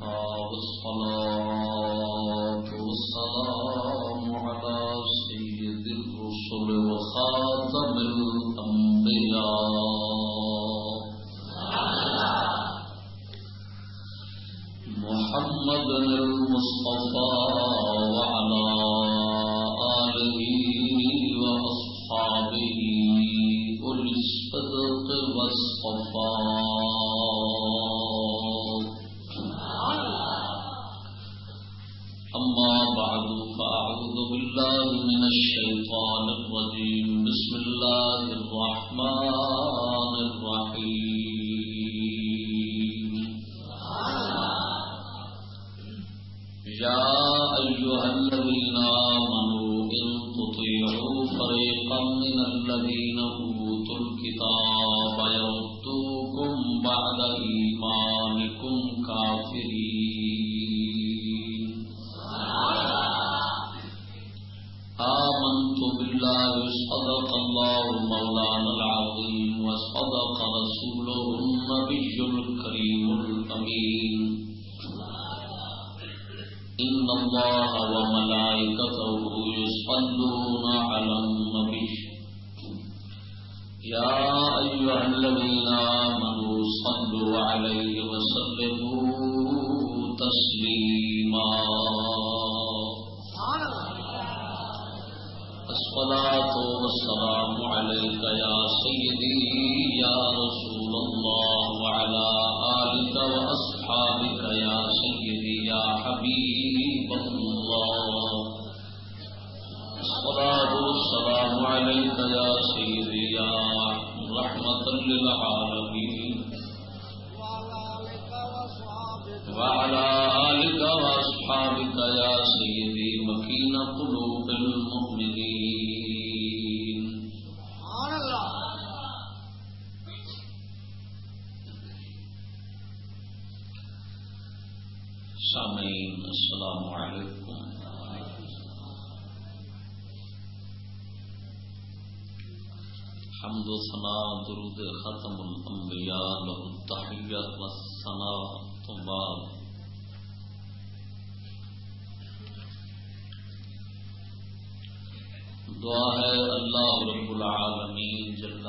وكفى والصلاة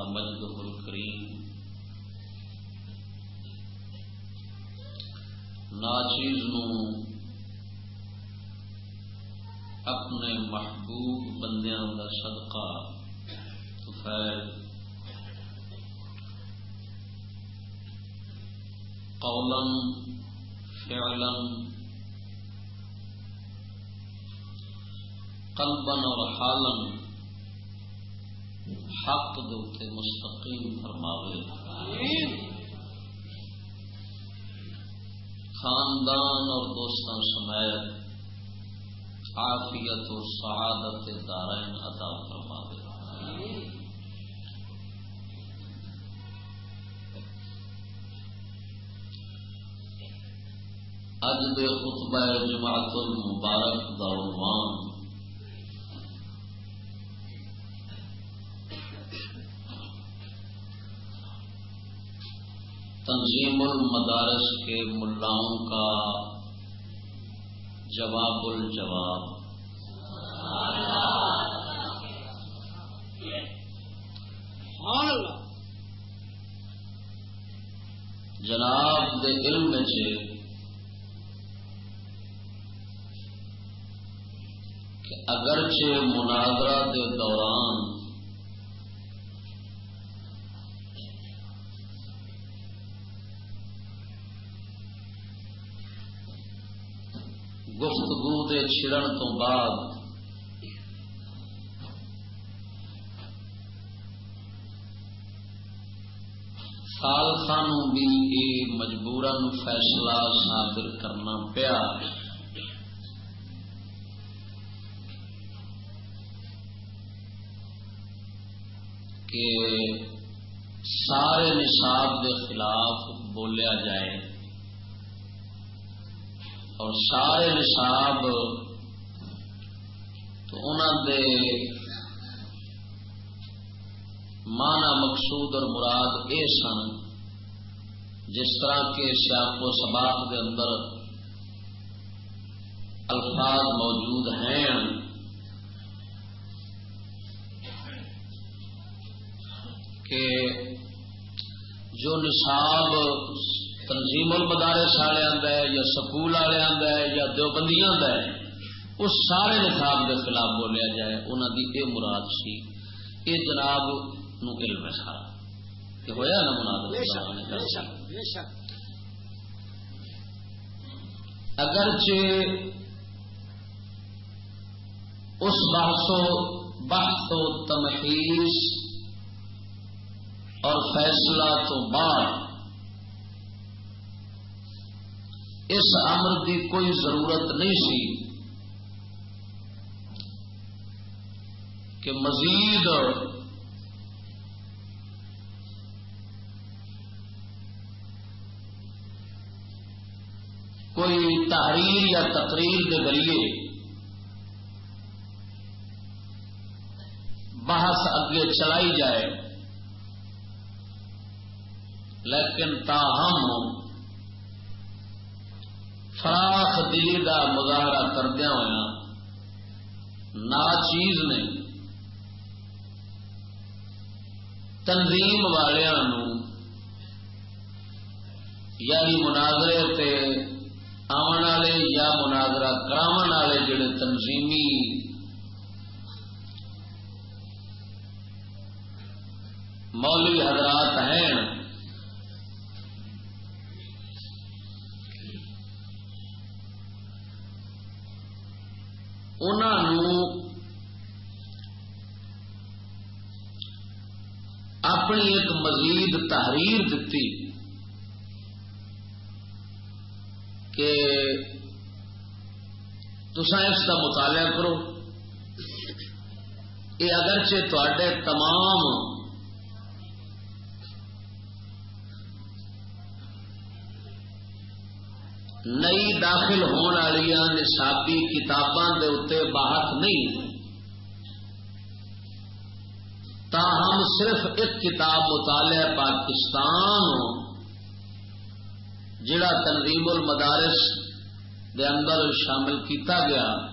مجدہ الکریم ناچیز اپنے محبوب بندیاں کا صدقہ۔ خیر۔ قولا فعلا قلبا اور حالا حق دوتے مستقیم فرماوے۔ خاندان اور دوستان سمیت عافیت و سعادت دارین عطا فرماوے۔ اج دے خطبہ جماعت المبارک دا عنوان تنظیم المدارس کے ملاؤں کا جواب الجواب۔ جناب دے علم چ اگرچہ مناظرہ کے دوران گفتگو دے چھڑن تو بعد سالسان بھی یہ مجبورن فیصلہ صادر کرنا پیا۔ کہ سارے نصاب کے خلاف بولیا جائے۔ اور سارے نصاب تو انہوں دے مانا مقصود اور مراد یہ سن، جس طرح کے سیاق و سباق کے اندر الفاظ موجود ہیں۔ کہ جو نصاب تنظیم المدارس والے آدھا ہے یا سکول والے آدھا ہے یا دیوبندیاں آدھا ہے اس سارے نصاب کے خلاف بولیا جائے انہوں کی یہ مراد سی یہ جناب نو علم ہے سارا۔ کہ ہوا نا مناد اگرچہ اس بحث و بحث و تمخیص اور فیصلہ تو بعد اس امر کی کوئی ضرورت نہیں سی کہ مزید کوئی تحریر یا تقریر کے ذریعے بحث اگے چلائی جائے، لیکن تاہم فراخ دلی کا مظاہرہ کردیا ہوا نا چیز نے تنظیم والوں یعنی مناظرے آن والے یا مناظرہ کرا والے جڑے تنظیمی مولوی حضرات ہیں۔ اپنی ایک مزید تحریر دیتی کہ تسا اس کا مطالعہ کرو۔ یہ اگرچہ تے تمام نئی داخل ہونے والی نصابی کتاباں کے اتنے بحث نہیں۔ تاہم صرف ایک کتاب مطالعہ پاکستان جڑا تنظیم المدارس دے اندر شامل کیتا گیا۔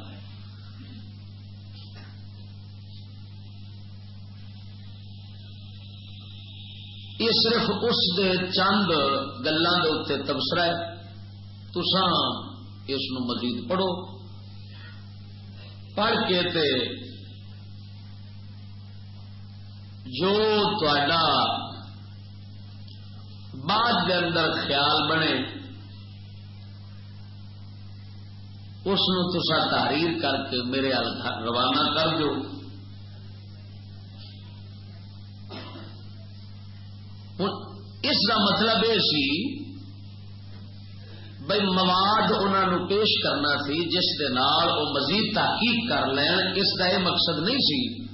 یہ صرف اس دے چند گلوں کے اتنے تبصرہ ہے۔ تسان اس مزید پڑھو۔ پڑھ کے تے جو تا بعد کے اندر خیال بنے، اس تسا تحریر کر کے میرے روانہ کر دو اس کا مطلب یہ سی بھائی مواد انہوں پیش کرنا سی، جس کے وہ مزید تحقیق کر لین، اس کا یہ مقصد نہیں سی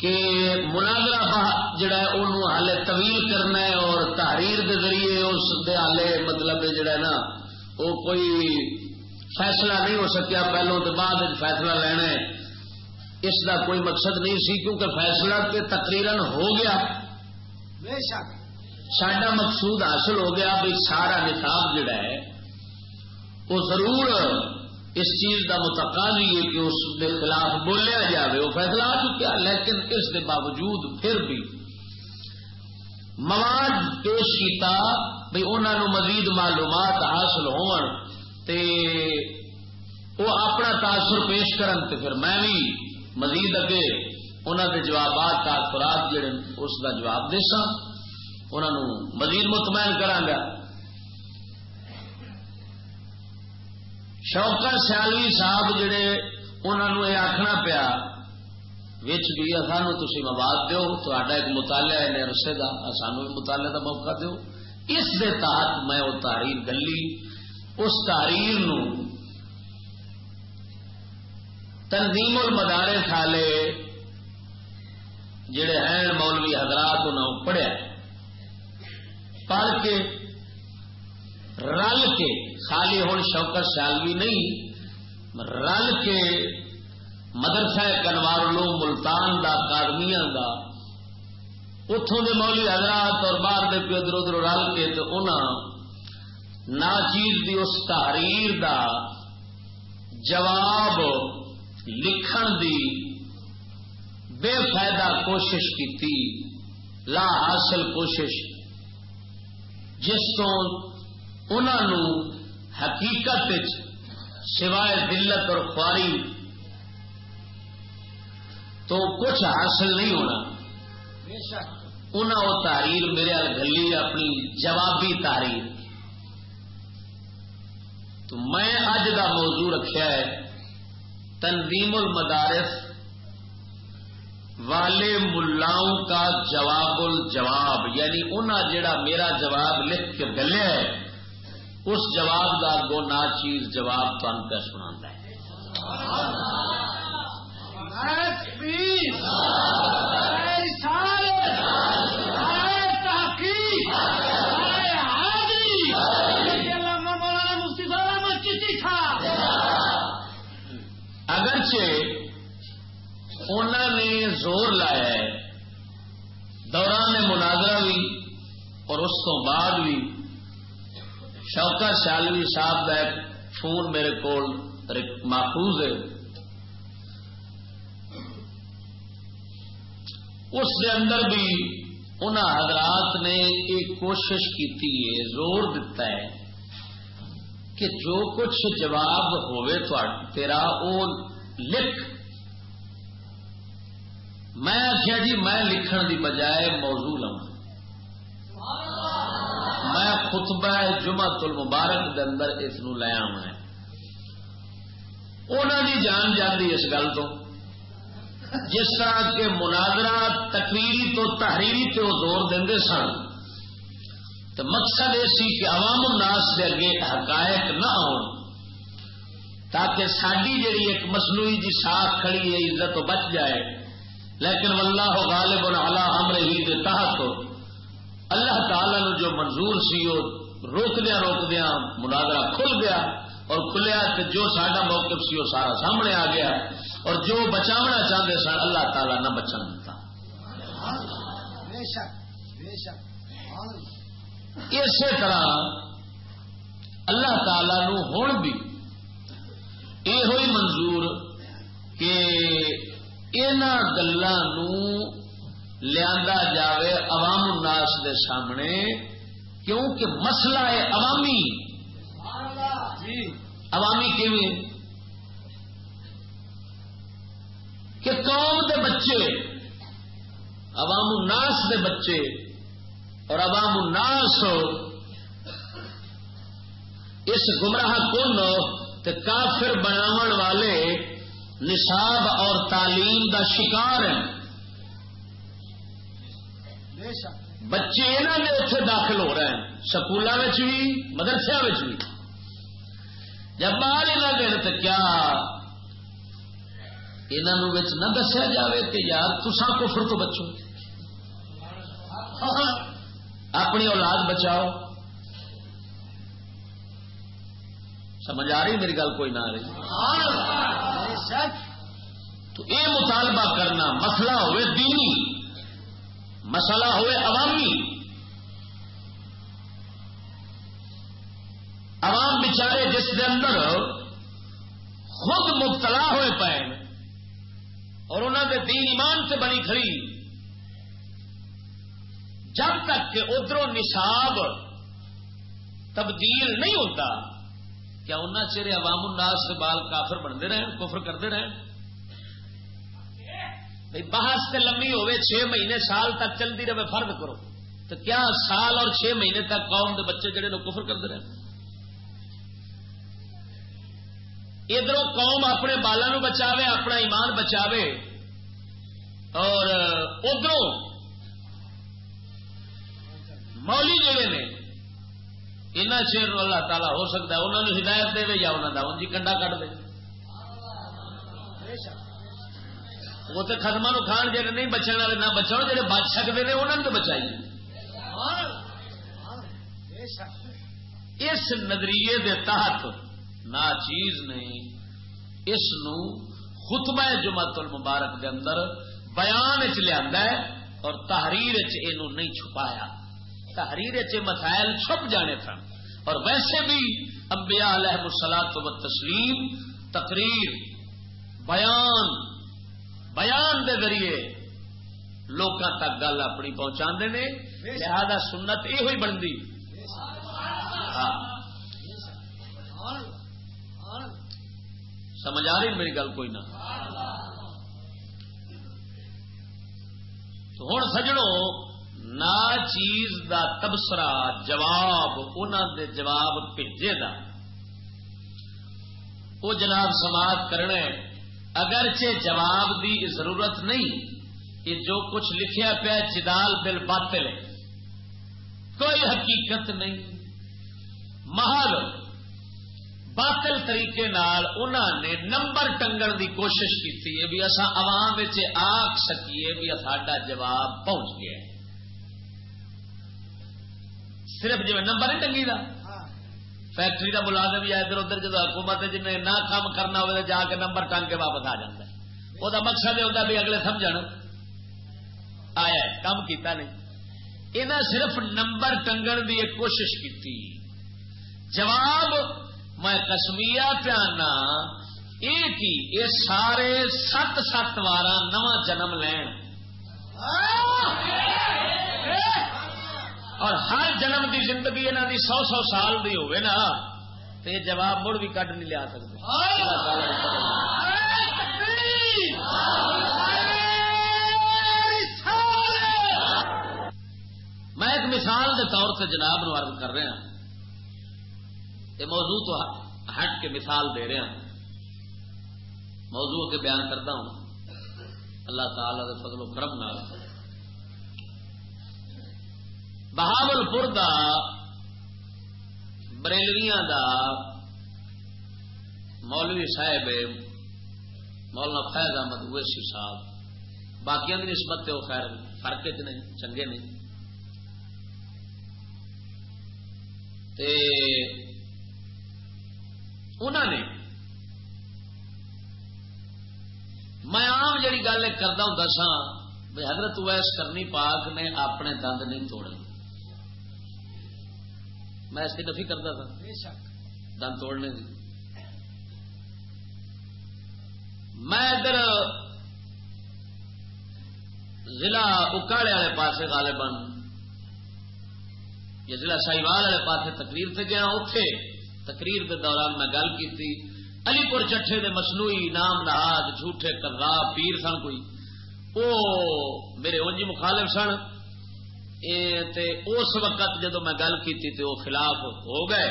کہ مناظرہ جڑا ہے انہوں ہالے طویل کرنا ہے اور تحریر کے ذریعے اس دے ہالے مطلب جڑا ہے نا وہ کوئی فیصلہ نہیں ہو سکیا پہلو تو بعد فیصلہ لینا ہے۔ اس کا کوئی مقصد نہیں سی، کیونکہ فیصلہ کے تقریرن ہو گیا۔ بے شک۔ سڈا مقصود حاصل ہو گیا بھائی سارا نصاب جڑا ہے، وہ ضرور اس چیز کا متقاضی ہے کہ اس کے خلاف بولیا جائے وہ فیصلہ آ چکا لیکن اس کے باوجود پھر بھی مواد پیش کیتا بھائی انہوں مزید معلومات حاصل ہون تے وہ اپنا تاثر پیش کرن تے پھر میں بھی مزید اگے انہوں کے جوابات تاثرات جڑے اس کا جواب دے سا انہوں مزید مطمئن کرا گا۔ شوکر سیالوی صاحب جڑے انہوں نے یہ آخنا پیا، وچ بھی سانو تھی مواد دو تو ایک مطالعہ ہے رسے کا سانو بھی مطالعے کا موقع دو اس دے تحت میں وہ تحریر گلی، اس تحریر نو تنظیم المدارے والے جڑے ہیں مولوی حضرات انہوں پڑھیا۔ پڑھ کے رل کے، خالی ہوں شوکر سیالوی نہیں رل کے مدرسہ کنوار لو ملتان دا کارمیا دا اتوں کے مولی حضرات اور باہر کے ادھر ادھر رل کے تو انہوں نا کی اس تحریر دا جواب لکھن دی بے فائدہ کوشش کی لا حاصل کوشش جس تو انہوں حقیقت سوائے دلت اور خواری تو کچھ حاصل نہیں ہونا۔ انہیں وہ تحریر میرے گلی اپنی جوابی تحریر۔ تو میں اج کا موضوع رکھا ہے تنظیم المدارس والے ملاؤں کا جواب الجواب یعنی انہیں جڑا میرا جواب لکھ کے گلے ہے اس جواب کا گو نا چیز جواب تن پہ سنا ہے۔ اگرچہ انہوں نے زور لایا ہے۔ دوران مناظرہ بھی اور اس تو بعد بھی۔ شوکا شالوی صاحب کا ایک فون میرے کو محفوظ ہے۔ اس کے اندر بھی ان حضرات نے ایک کوشش کی زور دیتا ہے کہ جو کچھ جواب ہوئے تیرا وہ لکھ میں آخیا جی میں لکھن دی بجائے موضوع لوں۔ میں خطبہ جمع تل مبارک اندر اس لے آنا انہوں دی جان جاتی اس گل تو۔ جس طرح کے مناظرہ تقریری تو تحریری تے وہ زور دے سن تو مقصد یہ سی کہ عوام الناس کے اگے حقائق نہ ہو تاکہ ساری جڑی ایک مصنوعی جی ساخ کھڑی ہے، عزت بچ جائے۔ لیکن واللہ غالب علی امر ہی دے تحت اللہ تعالی نے جو منظور سی وہ روکدیا روکدیا مناظرہ کھل گیا اور کھلیا کہ جو سڈا موقف سی وہ سارا سامنے آ گیا اور جو بچاونا چاہتے سن اللہ تعالی نہ بچن دیتا۔ اسی طرح اللہ تعالی نو ہوں بھی یہ منظور کہ ان گلوں لیا جائے عوام الناس دے سامنے کیونکہ مسئلہ ہے عوامی۔ عوامی کیویں؟ کہ قوم دے بچے عوام الناس دے بچے اور عوام الناس اس گمراہ کن کافر بناو والے نصاب اور تعلیم دا شکار ہیں۔ بچے یہاں نے اتنے داخل ہو رہے ہیں سکولوں بھی مدرسے بھی۔ جب باہر یہاں دن تو کیا؟ انہوں نہ دسیا جائے کہ یار تسا کفر تو بچو۔ اپنی اولاد بچاؤ۔ سمجھ آ رہی میری گل؟ کوئی نہ آ رہی۔ تو یہ مطالبہ کرنا مسئلہ ہوئے دینی، مسئلہ ہوئے عوامی۔ عوام بچارے جس کے اندر خود مبتلا ہوئے پے اور انہوں نے دین ایمان سے بنی کھڑی، جب تک کہ ادھر نصاب تبدیل نہیں ہوتا کیا ان چیرے عوام الناس سے بال کافر بنتے رہے کفر کرتے رہے بھائی بحث سے لمبی ہوئے چھ مہینے سال تک چلتی رہے، فرد کرو۔ تو کیا سال اور چھ مہینے تک قوم کے بچے جڑے لوگ کفر کرتے رہے ادھر قوم اپنے بالوں بچاوے، اپنا ایمان بچاوے۔ اور ادھر مولی جڑے نے ان چیر اللہ تعالیٰ ہو سکتا ہے انہوں نے ہدایت دے یا انہوں کا جی کنڈا کٹ دے وہ تو خدم کھان جی نہیں بچنے والے نہ بچاؤ جی بچ سکتے ہیں انہوں نے تو بچائی اس نظریے دے تحت نہ چیز نہیں اس نو خطبہ جمعت المبارک دے اندر بیان چ لیا اور تحریر چ نہیں چھپایا تحریر چ مسائل چھپ جانے سن اور ویسے بھی انبیاء علیہ السلاط و تسلیم تقریر، بیان بیان دے ذریعے لوگوں تک گل اپنی پہنچا نے۔ لہذا سنت یہ ہوئی بنتی۔ ہاں۔ سمجھ آ رہی میری گل کوئی نہ؟ تو ہوں سجڑوں نہ چیز دا تبصرہ جواب انہوں دے جواب بھیجے دا۔ وہ جناب سماعت کرنا اگرچہ جواب دی ضرورت نہیں، کہ جو کچھ لکھیا پیا جدال بل باطل کوئی حقیقت نہیں۔ محل، باطل طریقے نال انہوں نے نمبر ٹنگن دی کوشش کی بھی اصا عوام آخ سکیے بھی ساڈا جواب پہنچ گیا صرف جی نمبر ہی ٹنگی دا؟ فیکٹری کا ملازم یا ادھر ادھر جب حکومت جن نہ کام کرنا ہو جا کے نمبر ٹنگ کے واپس آ جاتا ہے۔ وہ مقصد یہ ہوتا بھی اگلے سمجھ آیا کام کیتا نہیں۔ انہیں صرف نمبر ٹنگن کی ایک کوشش کی جواب، میں کسمیا پیانا یہ سارے سات سات وار نو جنم لین۔ اور ہر جنم دی زندگی انہوں دی سو سو سال دی ہوئے نا، تو یہ جواب مڑ بھی کٹ نہیں لیا سکتے میں ایک مثال کے طور سے جناب نو عرض کر رہا ہاں۔ یہ موضوع تو ہٹ کے مثال دے رہا ہاں۔ موضوع کے بیان کرتا ہوں۔ اللہ تعالی کے فضل و کرم نال۔ بہاول پور بریلویاں دا مولوی صاحب مولانا فیض احمد اویسی صاحب باقی کی نسبت وہ خیر فرق نہیں چنگے نہیں انہوں نے میں آم جی گل کرتا ہوں سا حضرت ویس کرنی پاک نے اپنے دند نہیں توڑے میں اس کی نفی کرتا تھا۔ دن توڑنے کی میں ادھر ضلع اکاڑے والے پاس غالباً یا ضلع ساہیوال والے پاس تقریر سے گیا اتے تقریر کے دوران میں گل کی علی پور چٹے دے مصنوعی نام نہاد جھوٹے کرا پیر سن کوئی۔ وہ میرے اونجی مخالف سن۔ اس وقت جدو میں گل کی وہ خلاف ہو گئے،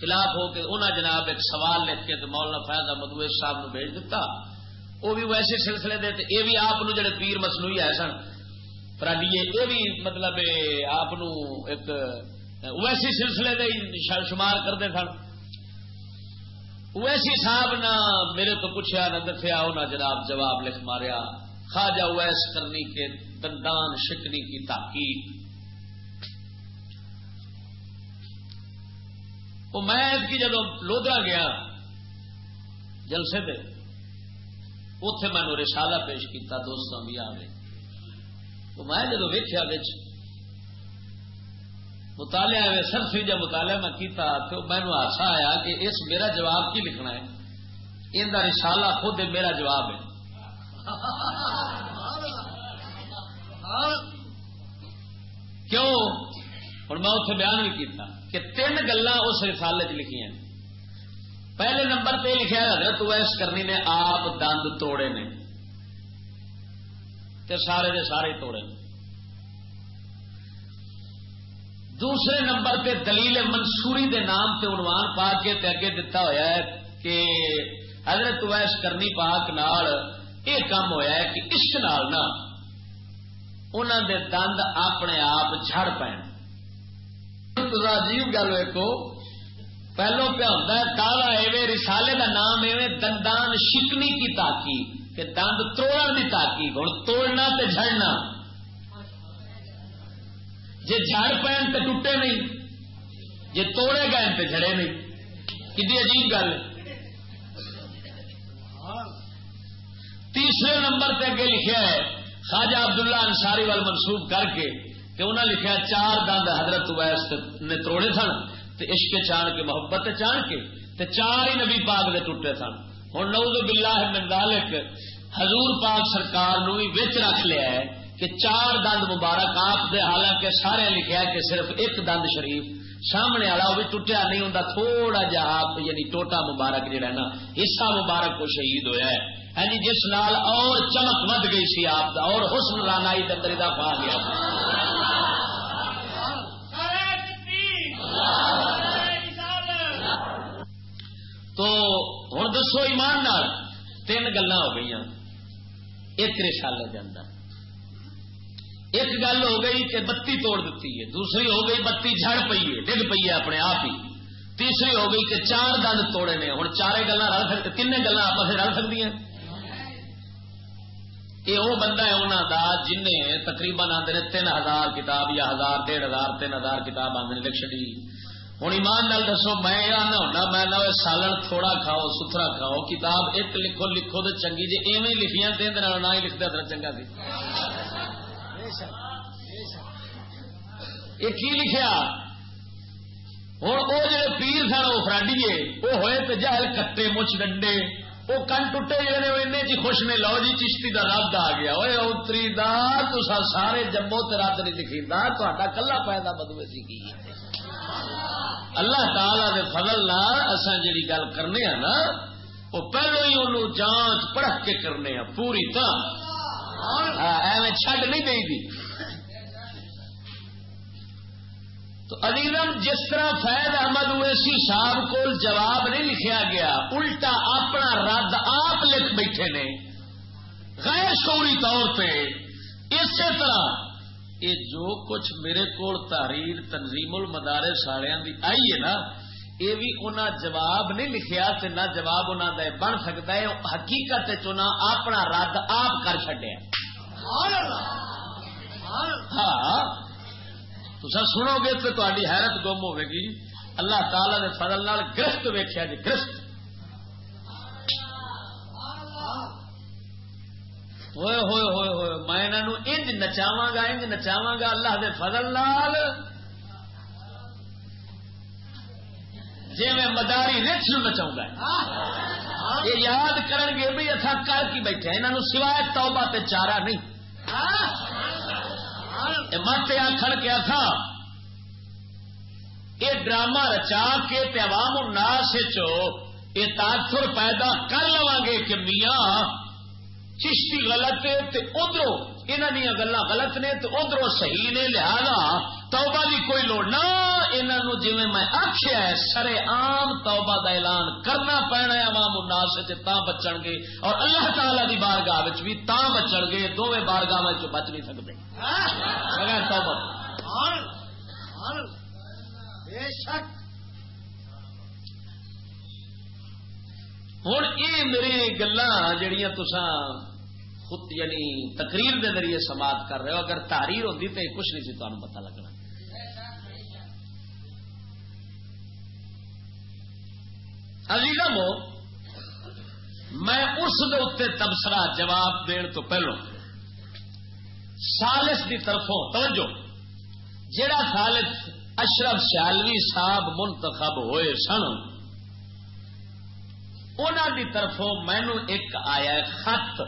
خلاف ہو کے انہیں جناب ایک سوال لکھ کے مولانا فیض احمد صاحب نو بھیج دیتا وہ بھی ویسے سلسلے دے یہ بھی آپ جڑے پیر مصنوعی آئے سن پراڈیے یہ بھی مطلب آپ ایک ویسی سلسلے دے شمار کرتے سن۔ ویسی صاحب نہ میرے تو پوچھا نہ دسیا انہیں جناب جواب لکھ ماریا، خواجہ ویس کرنی کے دندان شکنی کی تحقیق وہ میں کی جدو لودرا گیا جلسے دے اتے میں رسالہ پیش کیتا دوستوں بھی آ گئے۔ تو میں جدو ویخیا بچ مطالعہ سرفی جب مطالعہ میں کیتا تو مینو آسا آیا کہ اس میرا جواب کی لکھنا ہے؟ ان کا رسالہ خود میرا جواب ہے۔ کیوں؟ اور میں اتنے بیان بھی کیتا کہ تین گلا اس رسالے چ لکھی پہلے نمبر پہ لکھا حضرت ویس کرنی نے آپ دند توڑے نے۔ تے سارے دے سارے توڑے۔ نے دوسرے نمبر پہ دلیل منصوری دے نام تے عنوان پا کے تے اگے دتا ہویا ہے کہ حضرت ویس کرنی پاک نال یہ کام ہویا ہے کہ عشق نال نہ انہوں دے دند اپنے آپ جڑ پے عجیب گل ویکو پہلو پہ ہوتا ہے، کالا ایوے رسالے کا نام ایوے دندان شکنی کی تاکی کہ دند توڑ کی تاکی ہوں توڑنا تے جھڑنا۔ جی جڑ پین تو ٹوٹے نہیں جی توڑے گئے تو جڑے نہیں۔ کتنی عجیب گل؟ تیسرے نمبر پہ اگے لکھا ہے خواجہ عبداللہ انصاری وال منسوب کر کے کہ انہیں لکھا چار دند حضرت ویس نے توڑے سن تے عشق چان کے محبت چان کے تے چار ہی نبی پاک دے ٹوٹے سن۔ ہوں نوز باللہ من ذالک حضور پاک سرکار نو بھی وچ رکھ لیا ہے کہ چار دند مبارک آپ دے، حالانکہ سارے لکھا ہے کہ صرف ایک دند شریف سامنے والا وہ بھی ٹوٹیا نہیں ہوں تھوڑا جا آپ یعنی ٹوٹا مبارک جہا نا، حصہ مبارک کو شہید ہویا ہے۔ یعنی جس نال اور چمک ود گئی سی آپ دا، اور حسن رانائی دندر دا پا گیا۔ تو ہوں دسو ایمان نال، تین گلا ہو گئی ایک رسالے کے اندر۔ ایک گل ہو گئی کہ بتی توڑ دیتی ہے، دوسری ہو گئی بتی جڑ پی ہے، ڈگ پی ہے اپنے آپ ہی۔ تیسری ہو گئی کہ چار دند توڑے نے ہوں چارے گلا رل سکتے تین گلا آپ رل سکتی ہیں یہ وہ بندہ ہے انہوں کا جن تقریباً آتے ہیں تین ہزار کتاب یا ہزار، ڈیڑھ ہزار، تین ہزار کتاب آدھے لکشنی ہوں ایمان نال دسو، میں آنا ہونا، میں نہ سالن تھوڑا کھاؤ، ستھرا کھاؤ، کتاب ایک لکھو لکھو تو چنگی جی ایویں لکھیاں نہ ہی لکھتا تو چنگا سی۔ یہ کی لکھیا؟ ہوں وہ جڑے پیر سن وہ فراڈیے وہ ہوئے تو جہل کٹے مچھ ڈنڈے وہ کن ٹوٹے جی جڑے ان جی خوش نے لو جی چشتی کا رب آ گیا۔ وہ اتری دار تو سارے جمبو تو رد نہیں لکھی تا کلا پیدا بدوے سی کی اللہ تعالی دے فضل نال اصا جی گل کرنے ہاں نا، وہ پہلو ہی انہوں جانچ پڑھ کے کرنے ہیں پوری طرح ہاں، ایویں چھڈ نہیں دے دی تو علیزم جس طرح فیض احمد اویسی صاحب کو جواب نہیں لکھیا گیا الٹا اپنا رد آپ لکھ بیٹھے نے۔ غیر شوری طور پہ اسی طرح یہ جو کچھ میرے کو تحریر تنظیم المدارے ساڑیاں دی آئی ہے نا یہ بھی انہیں جواب نہیں لکھیا تے نہ جواب انہوں کا بن سکتا ہے حقیقت اپنا رد آپ کر چڈیا ہاں۔ تو سنو گے تو تاری حیرت گم ہوے گی۔ اللہ تعالی نے فضل نال گرست ویخیا جی گرست ہوئے ہوئے ہوئے ہوئے، میں انہوں انج نچاواں گا، انج نچاواں گا اللہ دے فضل نال۔ جی میں مداری رچ نچاؤں گا یہ یاد کرن گے بھی اتنا کر کی بیٹھے انہوں سوائے توبہ تے چارہ نہیں۔ مت آخر کیا تھا یہ ڈرامہ رچا کے عوام الناس یہ تاثر پیدا کر لوا گے کہ میاں چشتی غلط ہے تے ادھر یہاں گلا غلط نے تو ادھر صحیح نے، لہذا توبہ کی کوئی لوڑ نہ انہوں جی میں آخیا ہے سرے عام توبہ دا اعلان کرنا پینا ہے عوام الناس تا بچن گے۔ اور اللہ تعالی دی بارگاہ بھی تا بچن گے دونوں بارگاہ بچ نہیں سکتے بغیر توبہ۔ بے شک۔ ہوں یہ میری گلا جہیا تسا خود یعنی تقریر دے ذریعے سماعت کر رہے ہو اگر تحریر ہوتی تو کچھ نہیں سی تمہیں پتا لگنا۔ عزیزم میں اس تبصرہ جواب دین تو پہلو۔ سالس دی طرفوں، توجہ۔ جڑا سالس اشرف سیالوی صاحب منتخب ہوئے سن ان کی طرفوں مینو ایک آیا خط۔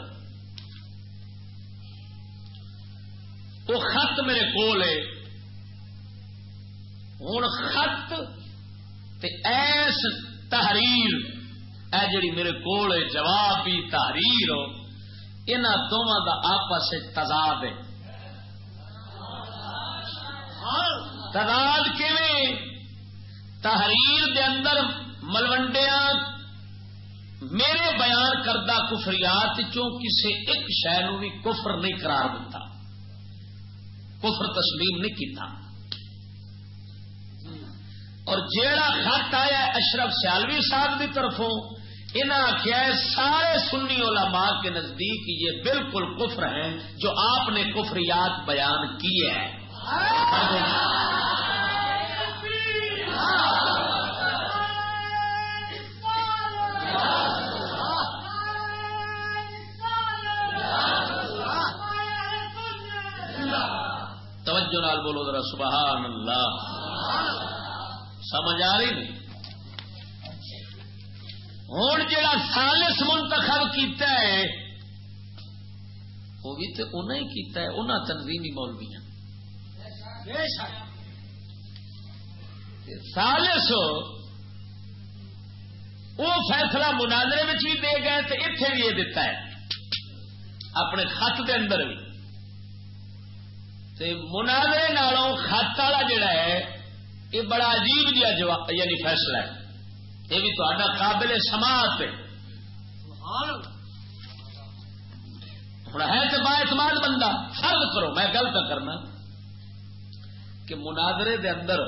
وہ خط میرے کول ہے۔ ہوں خط تے ایس تحریر۔ اے جڑی میرے کول ہے جوابی تحریر ان دونوں کا آپس تضاد ہے۔ تضاد تحریر دے اندر ملوڈیا میرے بیان کردہ کفریات چوں کسی ایک شہر بھی کفر نہیں قرار دیتا کفر تسلیم نہیں کیتا۔ اور جیڑا خط آیا اشرف سیالوی صاحب کی طرفوں انہیں آخیا سارے سنی علماء کے نزدیک یہ بالکل کفر ہیں جو آپ نے کفریات بیان کیے ہیں توجہ نال بولو ذرا سبحان اللہ۔ سمجھ آ رہی نہیں۔ ہوں جا سالس منتخب کیتا ہے، وہ بھی تو انہیں ہی کیتا ہے انہیں تنظیمی مولویاں۔ سالس وہ فیصلہ مناظرے میں بھی دے گئے تو اتنے بھی یہ دیتا ہے۔ اپنے خط دے اندر بھی۔ مناظرے نالوں خط والا جڑا ہے یہ بڑا عجیب جہا جواب یعنی فیصلہ ہے۔ یہ بھی تا قابل سماعت ہے۔ ہوں ہے تو با اعتماد بندہ۔ فرض کرو میں گل کا کرنا کہ مناظرے دے اندر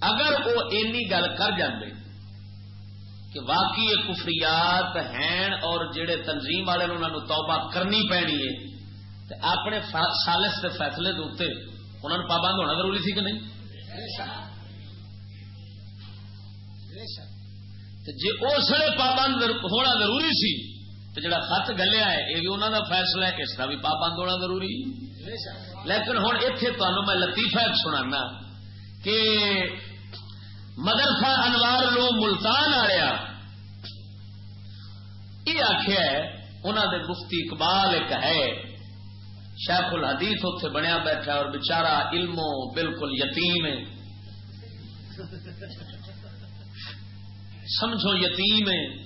اگر وہ اینی گل کر جاندے کہ واقعی یہ کفریات ہیں اور جڑے تنظیم والے انہوں توبہ کرنی پینی ہے تو اپنے سالس کے فیصلے دے انہوں نے پابند ہونا ضروری سی کہ نہیں؟ جی اس ویل پابند ہونا ضروری سی، تو جڑا خط گلیا ہے یہ بھی انہوں کا فیصلہ ہے، اس کا بھی پابند ہونا ضروری۔ لیکن ہوں اتنے تمہیں میں لطیفہ سنا کہ مدرسہ انوار لو ملتان آ رہا یہ آخیا انہوں نے مفتی اقبال ایک ہے شیخ الحدیث اتنے بنیا بیٹھا اور بچارا علموں بالکل یتیم ہے۔ سمجھو یتیم ہے۔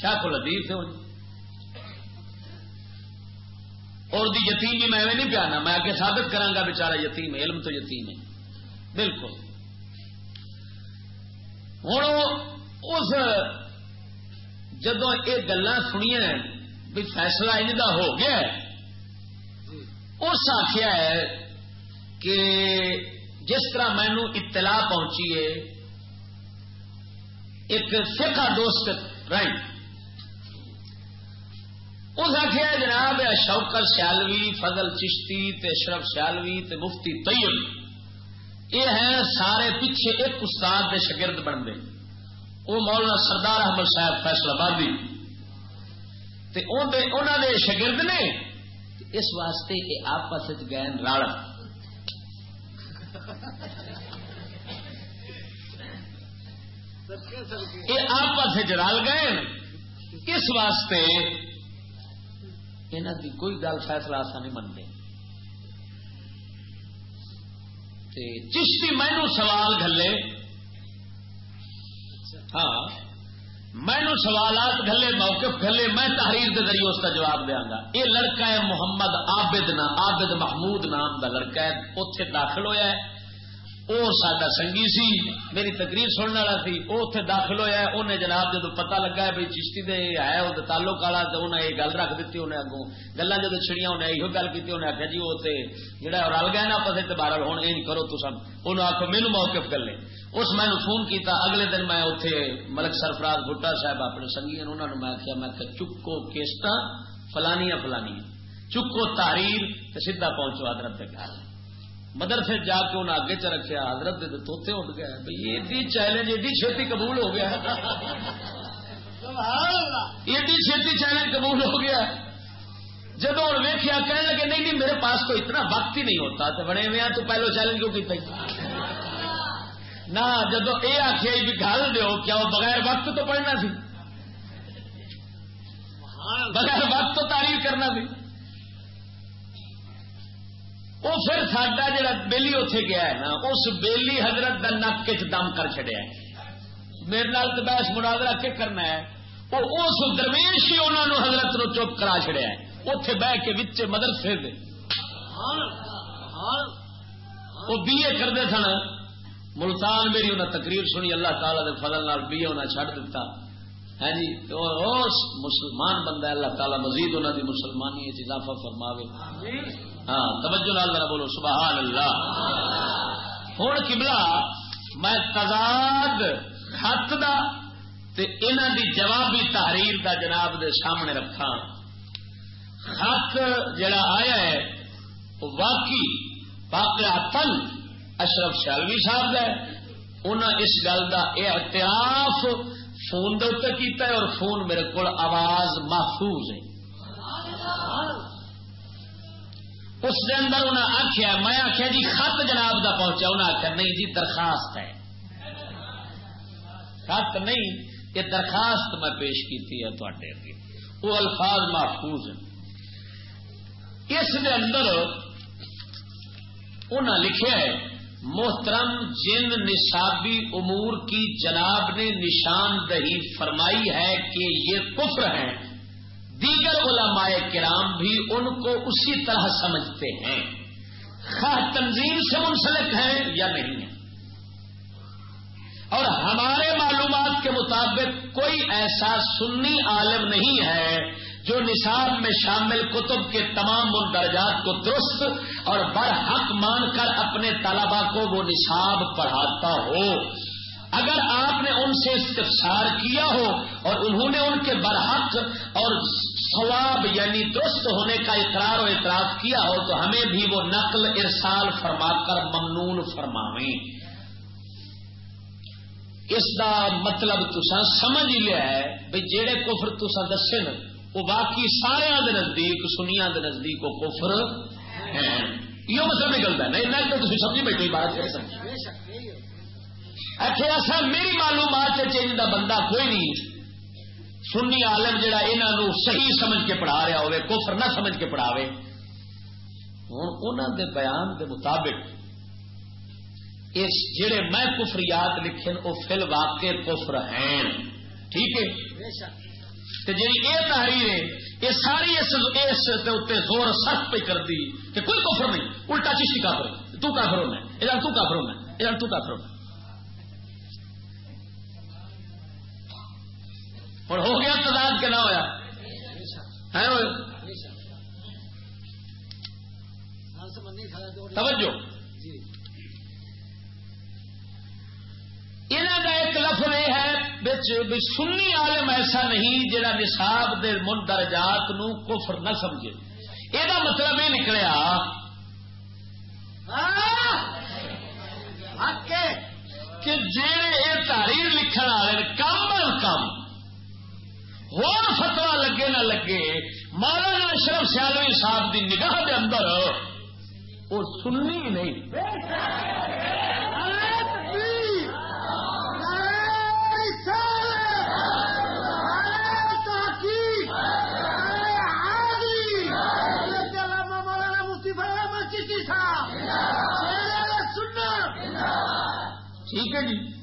شیخ الحدیث ہے اور دی یتیم بھی میں نہیں پیانا، میں آگے ثابت کرا بچارا یتیم ہے، علم تو یتیم ہے۔ بالکل۔ ہوں اس جدو یہ گلا سنیا بھی فیصلہ ان ہو گیا اس آخیا ہے کہ جس طرح مینو اطلاع پہنچی ہے، ایک سکھا دوست رائن اس آخیا جناب شوکر سیالوی، فضل چشتی، تے اشرف سیالوی، تے مفتی طیب، یہ ہیں سارے پیچھے ایک استاد کے شگرد بنتے وہ مولانا سردار احمد صاحب فیصلہ آبادی۔ انہوں نے شگرد نے اس واسطے یہ آپس گئے رل یہ آپس رل گئے اس واسطے؟ انہوں کی کوئی گل فیصلہ ایسا نہیں منتے چشتی مینو سوال گلے ہاں۔ مینو سوالات گلے موقف گلے میں تحریر کے ذریعے اس کا جواب دیا گا یہ لڑکا ہے محمد آبد نا آبد محمود نام کا لڑکا ہے اتے داخل ہوا ہے۔ وہ سڈا سنگی سی، میری تقریر سننے والا سی وہ اتنے داخل ہوا ہے۔ انہیں جناب جب پتا لگا ہے بھائی چشتی دے ہے وہ تعلق والا تو انہیں یہ گل رکھ دیتی انہیں اگوں۔ گلا جب چڑیا انہیں یہ گل کی انہیں آخیا جی وہ جہاں رل گیا نا پتے بارہ ہوں یہ کرو تو سب انہوں آخو مینو موقف کر لیں اس میں فون کیتا اگلے دن میں اتنے ملک سرفراز بھٹا صاحب اپنے سنگی انہوں نے میں آخیا میں چکو کیسٹ فلانیا فلانی چکو تحریر تو سیدا پہنچو حضرت کے گھر۔ مدرسے جا کے انہیں آگے چ رکھا حضرت دے توتے اٹھ گیا۔ بھائی ایڈی چیلنج ایڈی چھتی قبول ہو گیا۔ ایڈی چھتی چیلنج قبول ہو گیا۔ جب ہوں ویخیا کہنے لگے نہیں نہیں میرے پاس تو اتنا وقت ہی نہیں ہوتا۔ تو بڑے میں تو پہلو چیلنج کیوں کیا نہ جدو یہ آخیا بھی گل دو کیا وہ بغیر وقت تو پڑھنا سی؟ بغیر وقت تو تعریف کرنا سی۔ وہ پھر سڈا جا بےلی اتے گیا ہے نا اس بےلی حضرت کا نک چ دم کر چڑیا میرے نال تو بحث مناظرہ کے کرنا ہے۔ وہ اس درویش ہی انہوں نے حضرت نو چپ کرا چڑیا اتے بہ کے بچے مدرسے دے۔ وہ بی اے کرتے سن۔ ملتان میری انہیں تقریر سنی، اللہ تعالی دے فضل نال بھی انہیں چھڑ دیتا ہے جی؟ تو مسلمان بندہ اللہ تعالی مزید انہوں دی مسلمانی اضافہ فرماوے۔ ہاں توجہ نال ذرا بولو سبحان اللہ ہوں کبلا میں تضاد خط دا تے انہوں دی جوابی تحریر دا جناب دے سامنے رکھا خط جڑا آیا ہے واقعی واقعہ تن اشرف شالوی صاحب ہے۔ انہیں اس گل کا احتیاف فون دے کیتا ہے اور فون میرے کو آواز محفوظ ہے۔ اس کے اندر انہیں آخیا میں آخیا جی خط جناب دا پہنچا۔ انہیں آخیا نہیں جی درخواست ہے۔ خط نہیں، یہ درخواست میں پیش کی ہے تے اگے۔ وہ الفاظ محفوظ ہیں۔ اس دے اندر انہیں لکھا ہے محترم جن نصابی امور کی جناب نے نشاندہی فرمائی ہے کہ یہ کفر ہیں، دیگر علماء کرام بھی ان کو اسی طرح سمجھتے ہیں۔ خواہ تنظیم سے منسلک ہیں یا نہیں ہیں؟ اور ہمارے معلومات کے مطابق کوئی ایسا سنی عالم نہیں ہے جو نصاب میں شامل کتب کے تمام مندرجات کو درست اور برحق مان کر اپنے طلبا کو وہ نصاب پڑھاتا ہو۔ اگر آپ نے ان سے استفسار کیا ہو اور انہوں نے ان کے برحق اور ثواب یعنی درست ہونے کا اقرار و اعتراف کیا ہو تو ہمیں بھی وہ نقل ارسال فرما کر ممنون فرماویں۔ اس کا مطلب تسا سمجھ لیا ہے بھائی جہے کفر تسا دسے نا وہ باقی سارے دے نزدیک سنیا دے نزدیک وہ کفر ہے یہ مطلب نکلتا ہے۔ نہیں تو تھی سمجھی بیٹھے بات اچھا ایسا میری معلومات چینج کا بندہ کوئی نہیں سنی عالم جہا انہوں صحیح سمجھ کے پڑھا رہا ہوئے، کفر نہ سمجھ کے پڑھاوے۔ ہوں انہوں دے بیان دے مطابق اس جڑے میں کفریات لکھے وہ فل واقع کفر ہیں۔ ٹھیک ہے؟ جی یہ تحریر ہے یہ ساری اس اتنے زور سخت پہ کر دی کہ کوئی کفر نہیں، الٹا چیشی کافر تو کافر ہونا ادھر تو کافر ہونا ادھر تو کافر ہونا اور ہو گیا تعداد کے نہ ہوا ہے سنی عالم ایسا نہیں جہاں نصاب دے مندرجات نو کفر نہ سمجھے۔ یہ مطلب یہ نکلیا۔ کہ جی یہ تحریر لکھن والے کم از کم ہوں فتوا لگے نہ لگے مولانا اشرف سیالوی صاحب دی نگاہ دے اندر وہ سننی نہیں۔ ٹھیک ہے جی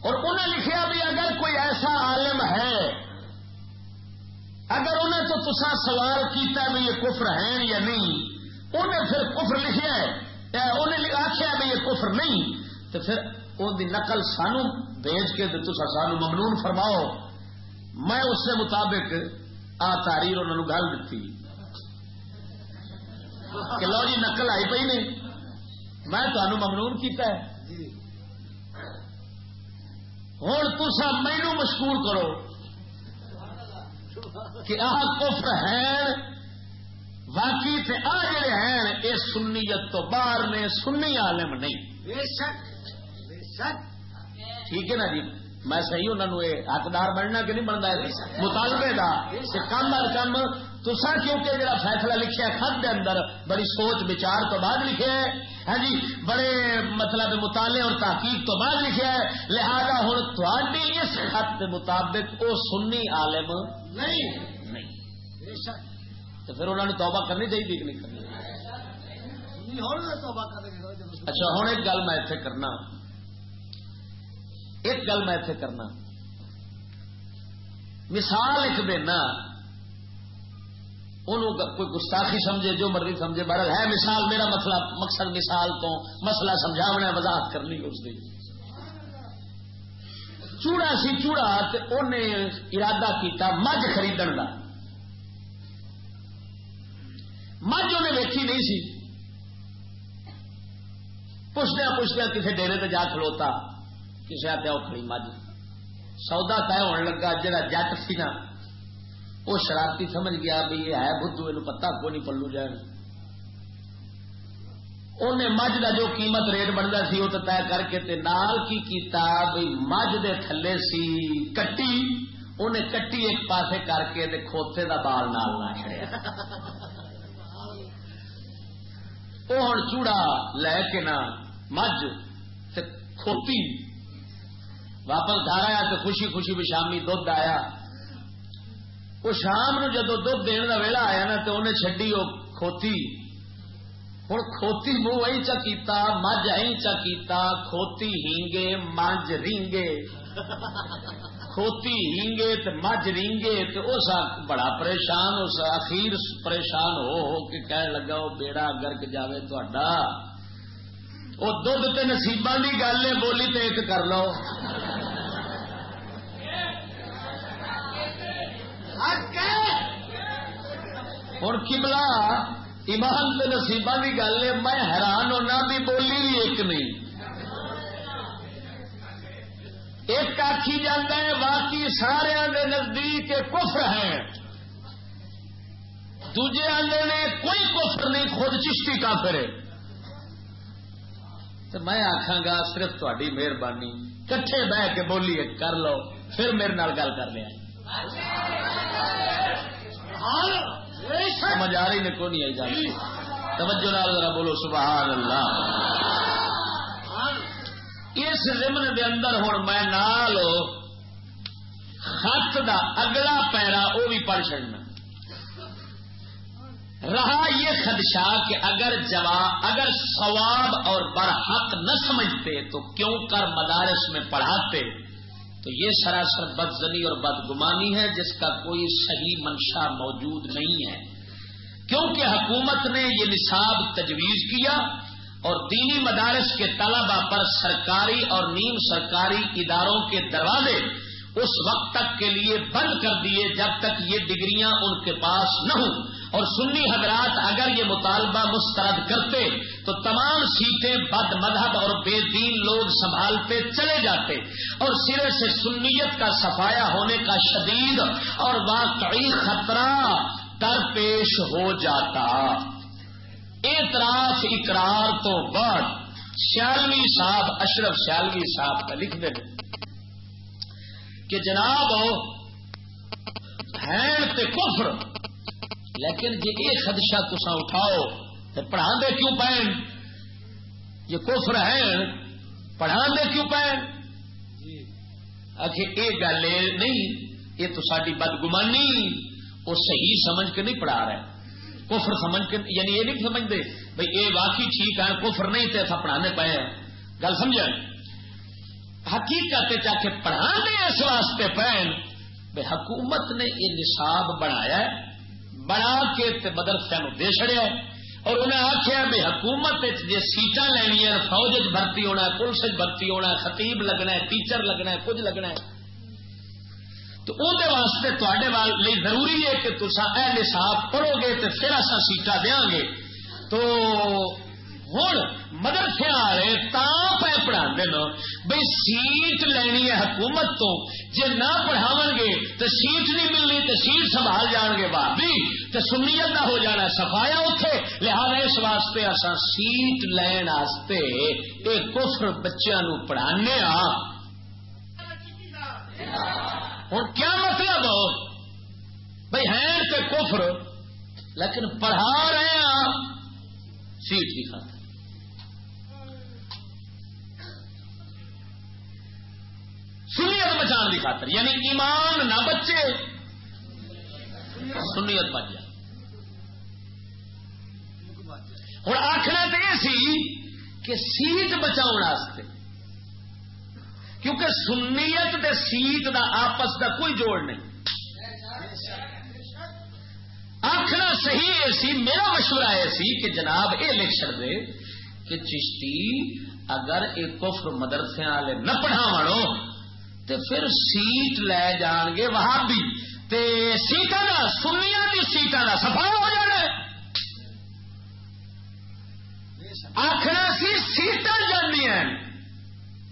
اور انہیں لکھیا بھی اگر کوئی ایسا عالم ہے، اگر انہیں تو تسا سوال کیتا بھی یہ کفر ہے یا نہیں، انہیں پھر کفر لکھا ہے۔ انہیں آخیا بھی یہ کفر نہیں، تو پھر ان کی نقل سانو بھیج کے تسا سانو ممنون فرماؤ۔ میں اس کے مطابق آ تاریر انہوں گل دیتی کہ لو جی نقل آئی پی نہیں۔ میں تمہوں ممنون کیتا ہے۔ جی۔ ہوں تسا مینو مشہور کرو کہ آہ کفر ہے باقی تے آ جڑے ہیں یہ سنیت تو باہر نے سنی عالم نہیں۔ بے شک بے شک۔ ٹھیک ہے نا جی؟ میں صحیح انہوں نے حقدار بننا کہ نہیں بنتا مطالبے کا کم از کم تسا کیونکہ جڑا فیصلہ لکھا خط دے اندر بڑی سوچ بچار تو بعد لکھے ہاں جی بڑے مطلب مطالعے اور تحقیق تو بعد لکھا ہے لہذا ہوں تھوڑی اس خط کے مطابق وہ سنی عالم نہیں۔ نہیں۔ تو پھر انہوں نے توبہ کرنی چاہیے کہ نہیں کرنی؟ اچھا ہوں ایک گل میں اتنے کرنا۔ ایک گل میں اتنے کرنا۔ مثال ایک دینا کوئی گستاخی سمجھے، جو مرضی سمجھے، بہرحال ہے مثال، میرا مسئلہ، مقصد مثال تو مسئلہ سمجھاونا وضاحت کرنی اس کی چوڑا سی چوڑا انہیں ارادہ کیتا مجھ خرید کا مجھ انہیں ویکھی نہیں سی۔ پوچھدیا پوچھدیا کسی ڈیری تے جا کھلوتا کسی آتے کھڑی مجھ۔ سودا طے ہونے لگا جا جٹ سی نا وہ شرارتی سمجھ گیا بھی یہ ہے بدھو یہ پتا کو نہیں پلو جان انہیں مجھ کا جو قیمت ریٹ بنتا سی، وہ طے کر کے تے نال کی کیتا بھی مجھ دے تھلے سی کٹی۔ انہیں کٹی ایک پاسے کر کے تے کھوتے دا بال نال نہ چڑیا وہ ہوں چوڑا لے کے نا مجھ کھوتی۔ واپس گھر آیا تو خوشی خوشی بھی شامی دھد آیا۔ وہ شام نو جدو دھد دن کا ویلا آیا نا تو انہیں چڈی وہ کھوتی۔ ہوں کھوتی منہ اہ چا مجھ اہ چا کھوتی ہینگے، مجھ رینگے۔ کھوتی ہینگے تو مجھ رینگے تو اس بڑا پریشان، اس اخیر پریشان ہو ہو کے کہنے لگا وہ بیڑا گرک جائے تا وہ دھد تو نصیبہ کی گل ہے، بولی تو ایک کر لو۔ ہوں کملا ایمان سے نصیبہ کی گل ہے، میں حیران ہونا بھی بولی بھی ایک نہیں۔ ایک آخی جاتا ہے باقی سارے نزدیک کفر ہے۔ دوجے آدھے نے کوئی کفر نہیں، خود چشتی کا پھر تو میں آخا گا، صرف تاری مہربانی، کٹھے بہ کے بولیے، کر لو، پھر میرے نال گل کر لیا۔ سمجھ آ رہی نے کو نہیں آئی جاتی توجہ نال ذرا بولو سبحان اللہ اس ضمن دے اندر ہوں میں نال خط دا اگلا پیرا وہ بھی پڑھ چڑنا رہا یہ خدشہ کہ اگر جواب اگر ثواب اور برحق نہ سمجھتے تو کیوں کر مدارس میں پڑھاتے؟ تو یہ سراسر بدزنی اور بدگمانی ہے جس کا کوئی صحیح منشا موجود نہیں ہے۔ کیونکہ حکومت نے یہ نصاب تجویز کیا اور دینی مدارس کے طلبہ پر سرکاری اور نیم سرکاری اداروں کے دروازے اس وقت تک کے لیے بند کر دیے جب تک یہ ڈگریاں ان کے پاس نہ ہوں۔ اور سنی حضرات اگر یہ مطالبہ مسترد کرتے تو تمام سیٹیں بد مذہب اور بے دین لوگ سنبھالتے چلے جاتے اور سرے سے سنیت کا سفایا ہونے کا شدید اور واقعی خطرہ درپیش ہو جاتا۔ اعتراف، اقرار تو بعد سیالوی صاحب، اشرف سیالوی صاحب کا لکھ دیں کہ جناب تے کفر۔ لیکن جی یہ خدشہ تسا اٹھاؤ تو پڑھا دے کیوں پہن؟ یہ کفر ہے پڑھا دے کیوں پہن؟ آخر یہ گل نہیں یہ تو ساری بدگمانی وہ صحیح سمجھ کے نہیں پڑھا رہے۔ کفر سمجھ کے یعنی یہ نہیں سمجھتے بھائی یہ واقعی ٹھیک ہے کفر نہیں تھے پڑھانے پائے گل سمجھ حقیقت کے پڑھا دے اس واسطے پہن بے حکومت نے یہ نصاب بنایا بنا کے مدرسے دے چڑیا اور انہیں آخیا بھی حکومت جی سیٹاں لینیا فوج بھرتی ہونا پولیس بھرتی ہونا خطیب لگنا ہے، ٹیچر لگنا ہے، کچھ لگنا ہے۔ تو اندر واسطے تے ضروری ہے کہ تصا اے نصاب پڑھو گے تو پھر اصا سیٹا دیا گے تو ہوں مدرسے والے تا پہ پڑھا بھائی سیٹ لینی ہے حکومت تو۔ جی نہ پڑھاو گے تو سیٹ نہیں ملنی تو سیٹ سنبھال جان گے بھابی تو سنیت نہ ہو جانا سفایا اتے لہٰذا اس واسطے اصا سیٹ لین واسطے یہ کفر بچوں نو پڑھانے ہوں کیا مطلب؟ بھائی ہے تو کفر، لیکن پڑھا رہے ہیں سیٹ کی خاطر سنیت بچان کی خاطر یعنی ایمان نہ بچے، سنیت بچ جائے۔ ہوں آخر تو یہ سی کہ سیٹ بچاؤ کیونکہ سنیت دے سیٹ دا آپس دا کوئی جوڑ نہیں۔ آخنا صحیح یہ سی، میرا مشورہ یہ سی کہ جناب یہ لکھ دے کہ چشتی اگر ایک کفر مدرسے والے نہ پڑھاو تے پھر سیٹ لے جان گے وہاں بھی۔ سیٹا کا سنیا کی سیٹا کا سفا ہو جانا آخر سی سیٹا جانی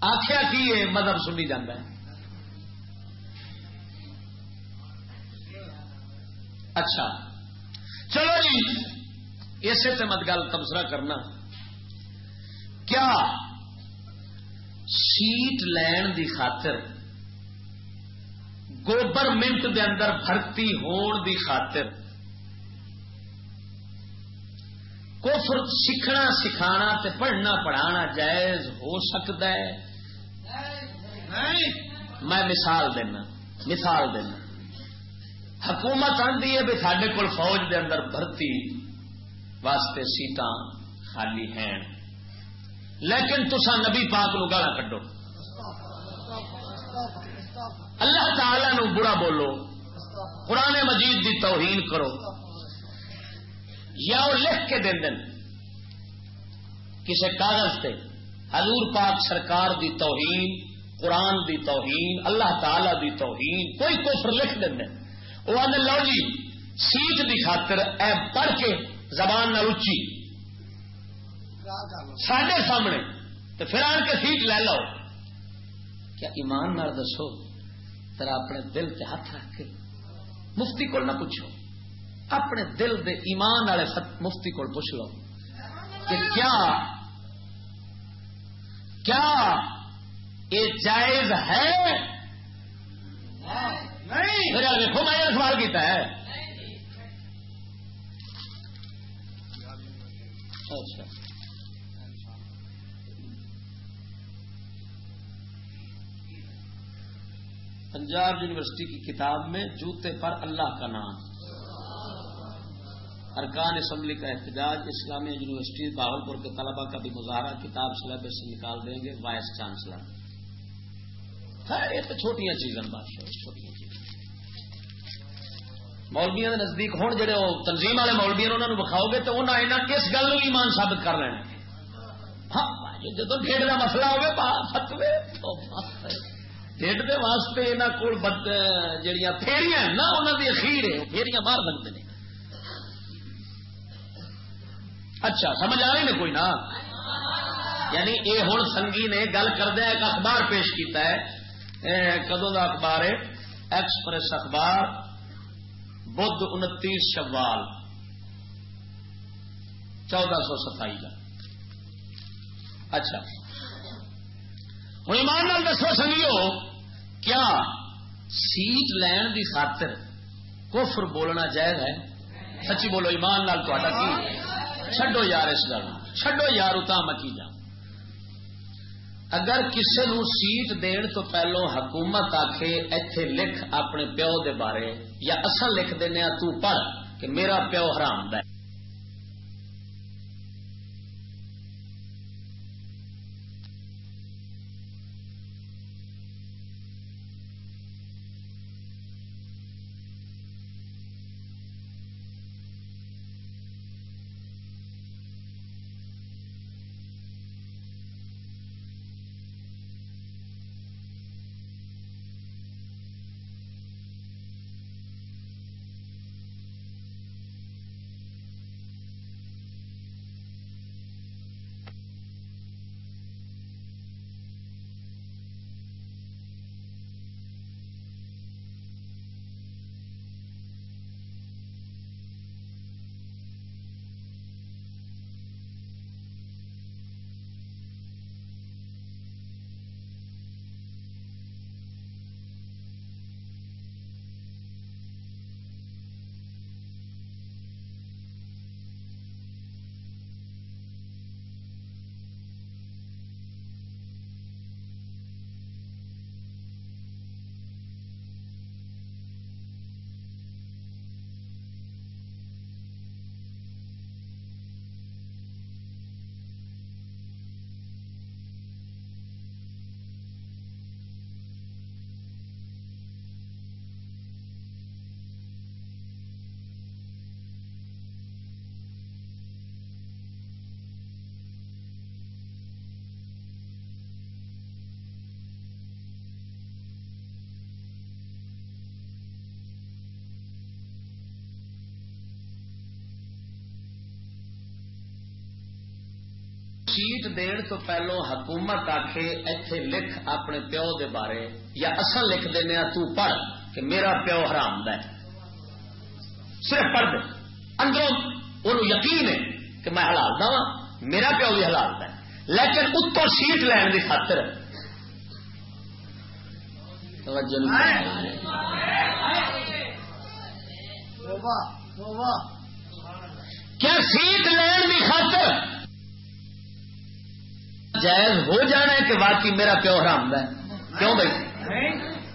آخیا کی مذہب سنی جانا ہے۔ اچھا۔ چلو جی اسے سے مت گل تبصرہ کرنا۔ کیا سیٹ لین دی خاطر گوبرمنٹ دے اندر بھرتی ہون دی خاطر۔ کفر سیکھنا سکھانا تے پڑھنا پڑھانا جائز ہو سکتا ہے۔ میں مثال دینا مثال دینا۔ حکومت آدھی ہے بھی سڈے کول فوج دے اندر بھرتی واسطے سیٹاں خالی ہیں۔ لیکن تسا نبی پاک نو گالا کڈو۔ اللہ تعالی نو برا بولو۔ قرآن مجید دی توہین کرو۔ یا وہ لکھ کے دن دن۔ کسی کاغذ سے حضور پاک سرکار دی توہین، قرآن دی توہین، اللہ تعالی دی توہین۔ کوئی کفر لکھ دیں وہ آدھے لو جی سیٹ دی خاطر اے پڑھ کے زبان نہ اچھی سڈے سامنے۔ تو پھر آن کے سیٹ لے لو۔ کیا ایمان نال دسو؟ ترا اپنے دل تے ہاتھ رکھ کے مفتی کو نہ پوچھو اپنے دل دے ایمان والے مفتی کو پوچھ لو کہ کیا کیا یہ جائز ہے؟ دیکھو میں یہ سوال کیتا ہے۔ اچھا۔ پنجاب یونیورسٹی کی کتاب میں جوتے پر اللہ کا نام۔ ارکان اسمبلی کا احتجاج، اسلامی یونیورسٹی، باہلپور کے طلبا کا بھی مظاہرہ کتاب سلیبس سے نکال دیں گے، وائس چانسلر۔ یہ تو چھوٹیاں چیزیں بادشاہ، چھوٹیاں چیزیں مولبیا نزدیک ہوں جڑے وہ تنظیم والے مولبی انہوں نے بکھاؤ گے تو انہیں کس گل ایمان ثابت کر لینا ہاں جدو ڈیڑھ کا مسئلہ ہوگا فتوے ڈیڈ کے واسطے یہاں کو جہیا پھیریاں نا انہوں کی اخیر ہے پھیریاں باہر لگتے ہیں۔ اچھا سمجھ آ رہی نا کوئی نا؟ یعنی یہ ہوں سنگھی نے گل کردہ ایک اخبار پیش کیتا ہے۔ کدو کا اخبار ہے؟ ایکسپریس اخبار، بدھ انتیس شوال، چودہ سو ستائی کا اچھا۔ ہوں ایمان دسو سنگیو کیا سیٹ لین دی خاطر کفر بولنا جائز ہے؟ سچی بولو، ایمان لال تا کی؟ چڈو یار اس گل چڈو یار اتنا مکی جا اگر کسی نو سیٹ دین تو پہلو حکومت آخے ایتھے لکھ اپنے پیو دے بارے، یا اصل لکھ دینا تو پڑھ کہ میرا پیو حرام ہے۔ سیٹ دین تو پہلو حکومت آخے ایتھے لکھ اپنے پیو دے بارے، یا اصل لکھ دینا تو پڑھ کہ میرا پیو حرام ہے۔ صرف پڑھ دے۔ اندروں وہ یقین ہے کہ میں حلال دا ہاں، میرا پیو بھی حلال ہے۔ لیکن اتو سیٹ لین کی خاطر۔ کیا سیٹ لین کی خاطر؟ جائز ہو جانا ہے کہ واقعی میرا پیو حرام ہے؟ کیوں بھائی؟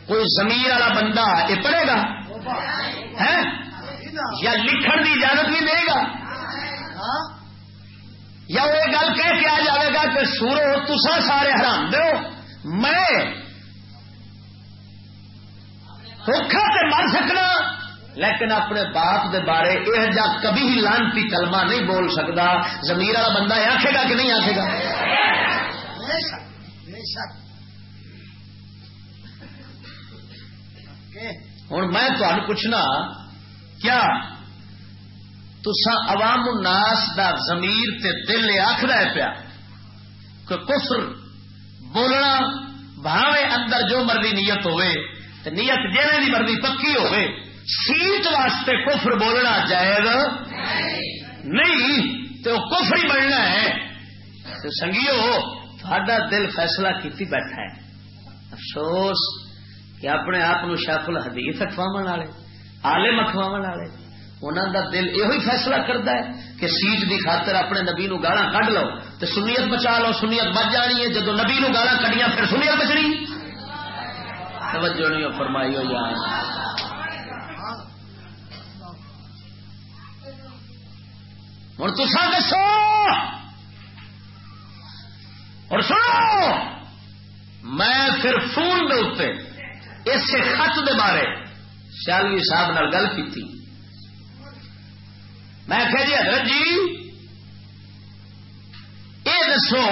کوئی زمین والا بندہ یہ پڑھے گا؟ یا لکھن کی اجازت بھی دے گا؟ یا وہ گل کہہ کے آ جائے گا کہ سورو تسا سارے حرام دو میں دکھا سے مر سکنا، لیکن اپنے باپ دے بارے یہ جا کبھی ہی لانتی کلمہ نہیں بول سکتا زمیر والا بندہ آخے گا کہ نہیں آخے گا؟ ہوں میں تمہیں پوچھنا کیا تسا عوام الناس دا ضمیر تے دل آخر ہے پیا کہ کفر بولنا بھاوے اندر جو مرضی نیت ہوئے تے نیت جینے دی مرضی پکی ہوئے سیٹ واسطے کفر بولنا جائز؟ نہیں۔ تو کفر ہی بننا ہے۔ تو سنگیو تھوڑا دل فیصلہ کیتی بیٹھا ہے افسوس کہ اپنے آپ شاف الحدیث اخواو والے آلے مکھواو والے انہوں کا دل یہ فیصلہ کرتا ہے کہ سیٹ دی خاطر اپنے نبی نو گالا کھ لو تو سنیت بچا لو سنیت بچ جانی ہے جدو نبی نو گالا کھڑیاں پھر سنیت بچنی توجہ نہیں فرمائی ہو یار ہوں تسا دسو اور سنو، میں پھر فون دے اتنے اس خط دے بارے سیالوی صاحب گل کی میں کہ جی حضرت جی یہ دسو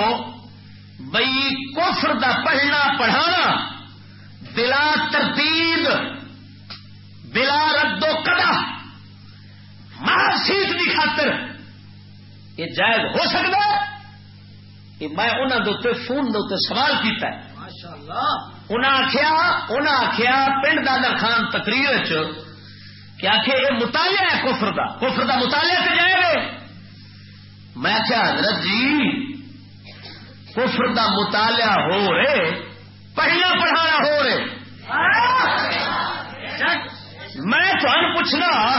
بئی کفر دا پڑھنا پڑھانا بلا ترتیب بلا ردو کدا سیٹ کی خاطر یہ جائز ہو سکتا کہ میں انہوں نے فون دے سوال کیتا ہے۔ انہیں آخیا انہیں آخیا پنڈ دادا خان تقریر کہ آخر یہ مطالعہ ہے کفر دا۔ کفر دا مطالعہ سے جائے گے۔ میں کیا حضرت جی کفر دا مطالعہ ہو رہے پہلا پڑھانا ہو رہے۔ میں تمہیں پوچھنا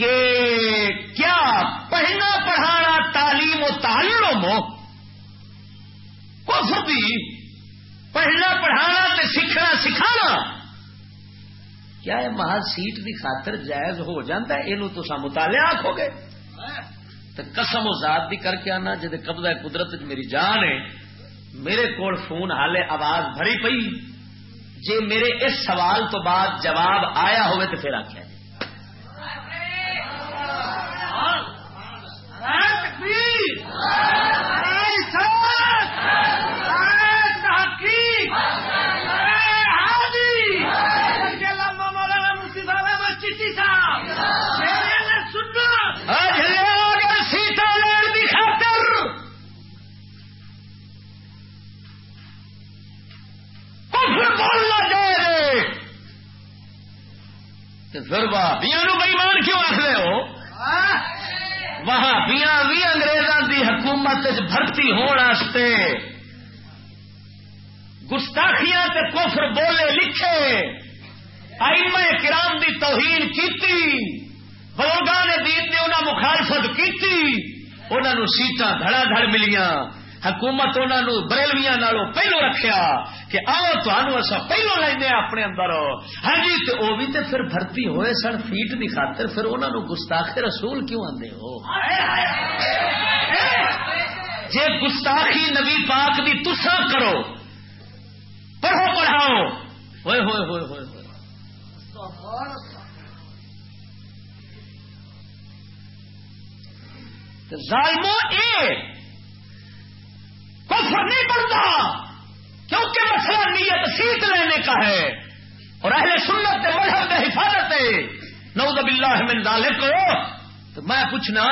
کہ کیا پڑھنا پڑھانا تعلیم و تعلیم کفر دی پڑھنا پڑھانا تے سیکھنا سکھانا۔ کیا یہ محض سیٹ دی خاطر جائز ہو جاتا ہے؟ یہ تو مطالعہ آخو گے؟ تو قسم و ذات دی کر کے آنا جی قبضہ قدرت میری جان ہے، میرے کو فون حالے آواز بھری پئی۔ جی میرے اس سوال تو بعد جواب آیا ہوئے تو پھر آخیا پھر بھابیا نو بئیمان کیوں آخ رہے ہو ہاں؟ وہاں بھی انگریزوں دی حکومت بھرتی ہونے گستاخیاں تے کفر بولے لکھے۔ آئم کرام دی توہین کیتی بلوگا نے دین نے انہوں مخالفت کیتی انہوں سیٹاں دھڑا دھڑ ملیاں۔ حکومت انہوں بریلویا نالوں پہلو رکھیا کہ آؤ تمہوں اصا پہلو لینا اپنے اندر۔ ہاں جی تو وہ بھی تو پھر بھرتی ہوئے سن فیٹ کی خاطر، پھر انہوں گستاخ رسول کیوں آدھے ہو؟ جی گستاخی نبی پاک بھی تسا کرو، پڑھو پڑھاؤ۔ ہوئے ہوئے ہوئے ہوئے ہوئے۔ ظالمو اے کفر نہیں بنتا، کیونکہ مسئلہ نیت سیت لینے کا ہے۔ اور اہل سنت مذہب حفاظت ہے نعوذ باللہ من ذالک۔ تو میں پوچھنا،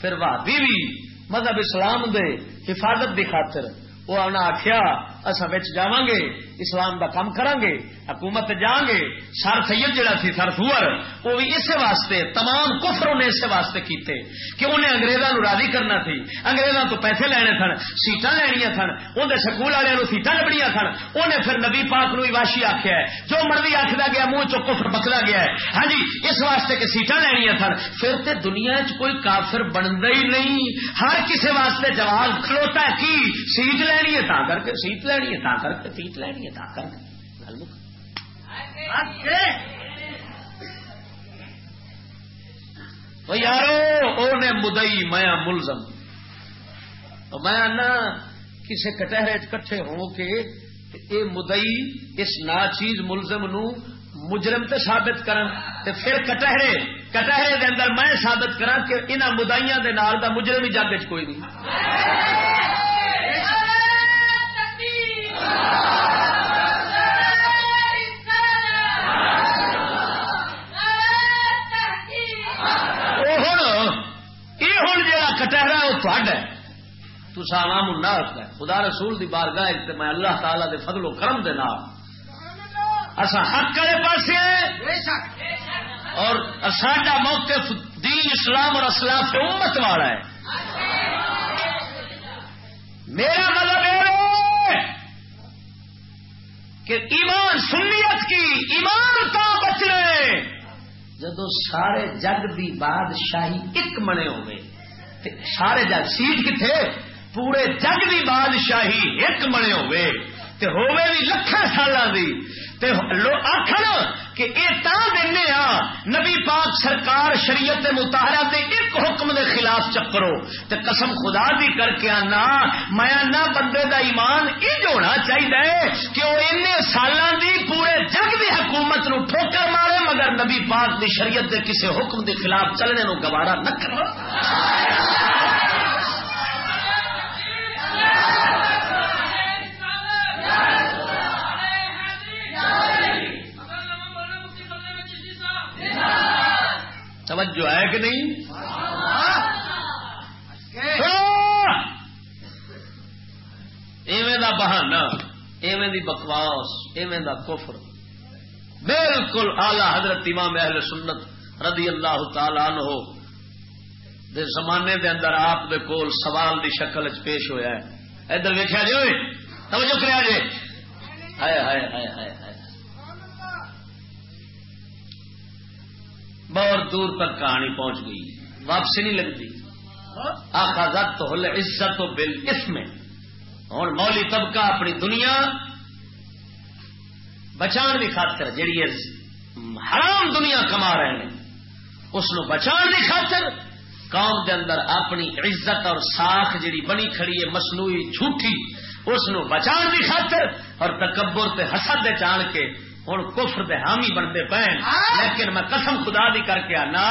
پھر وہ بیوی مذہب اسلام دے حفاظت دی خاطر وہ انہیں آخیا اصا جا گے اسلام دا کام کریں گے حکومت جان گے سر سید جڑا سی، سر سور وہ بھی اسی واسطے، تمام کفر انہیں اسی واسطے کیتے، کہ انہیں انگریزوں راضی کرنا سی انگریزوں تو پیسے لینے سن، سیٹاں لینیا سن اندر سکول والوں سیٹاں لبڑیاں سن انہیں پھر نبی پاک نو واشی آخیا ہے، جو مرضی آخر گیا، منہ چو کفر گیا ہے۔ ہاں جی اس واسطے کہ سیٹاں لینیا سن، پھر تے دنیا چ کوئی کافر بنتا ہی نہیں۔ ہر کسی واسطے جواب کھلوتا کی؟ سیٹ لینی ہے تا کر کے سیٹ لینی ہے تا کر کے سیٹ لینی ہے تا کر کے۔ گل مک یارو نے مدئی میا ملزم۔ میں نہ کسی کٹہرے کٹھے ہو کے اے مدئی اس نا چیز ملزم نو مجرم تے ثابت کرن۔ تے پھر کٹہرے کٹہرے دے اندر میں ثابت کرا کہ انہوں مدائیاں دے نال دا مجرم ہی جگ کوئی نہیں۔ تھوڑا تو عوام الناس ہے۔ خدا رسول دی بارگاہ میں اللہ تعالی دے فضل و کرم دے نال۔ اسا حق والے پاسے اور ساڈا موقف دین اسلام اور اسلاف امت والا ہے۔ میرا مطلب یہ کہ ایمان سنیت کی ایمان کا بچنے۔ جدو سارے جگ دی بادشاہی ایک منے ہوئے سارے جگ سیٹ کتنے پورے جگ کی بادشاہی ایک بنے ہوئے۔ تے بھی لکھان سال کی آخر کہ یہ تا دینے ہاں نبی پاک سرکار شریعت متحرہ دے ایک حکم دے خلاف چکرو۔ تے قسم خدا دی کر کے آنا، میں بندے دا ایمان یہ ہونا چاہیے کہ وہ ان سالوں دی پورے جگ دی حکومت نو ٹھوکر مارے، مگر نبی پاک دی شریعت دے کسے حکم دے خلاف چلنے نو گوارا نہ کرو۔ توجہ ہے کہ نہیں؟ ایویں دا بہانا ایویں دی بکواس ایویں دا کفر۔ بالکل آلہ حضرت امام اہل سنت رضی اللہ تعالی عنہ دے زمانے دے اندر آپ دے کول سوال دی شکل چ پیش ہویا ہے۔ ادھر ویکیا جی توجہ کریا جی۔ ہائے ہائے ہائے ہائے۔ بہت دور تک کہانی پہنچ گئی واپسی نہیں لگتی۔ آخازت تو ہل عزت و بل اس میں اور مولی طبقہ اپنی دنیا بچان کی خاطر جیڑی حرام دنیا کما رہے ہیں، اس نو بچان کی خاطر قوم دے اندر اپنی عزت اور ساخ جیڑی بنی کھڑی ہے، مصنوعی جھوٹھی، اس نو بچان کی خاطر اور تکبر تے حسد چان کے ہوں کفر دے حامی بنتے پے لیکن میں قسم خدا دی کر کے آنا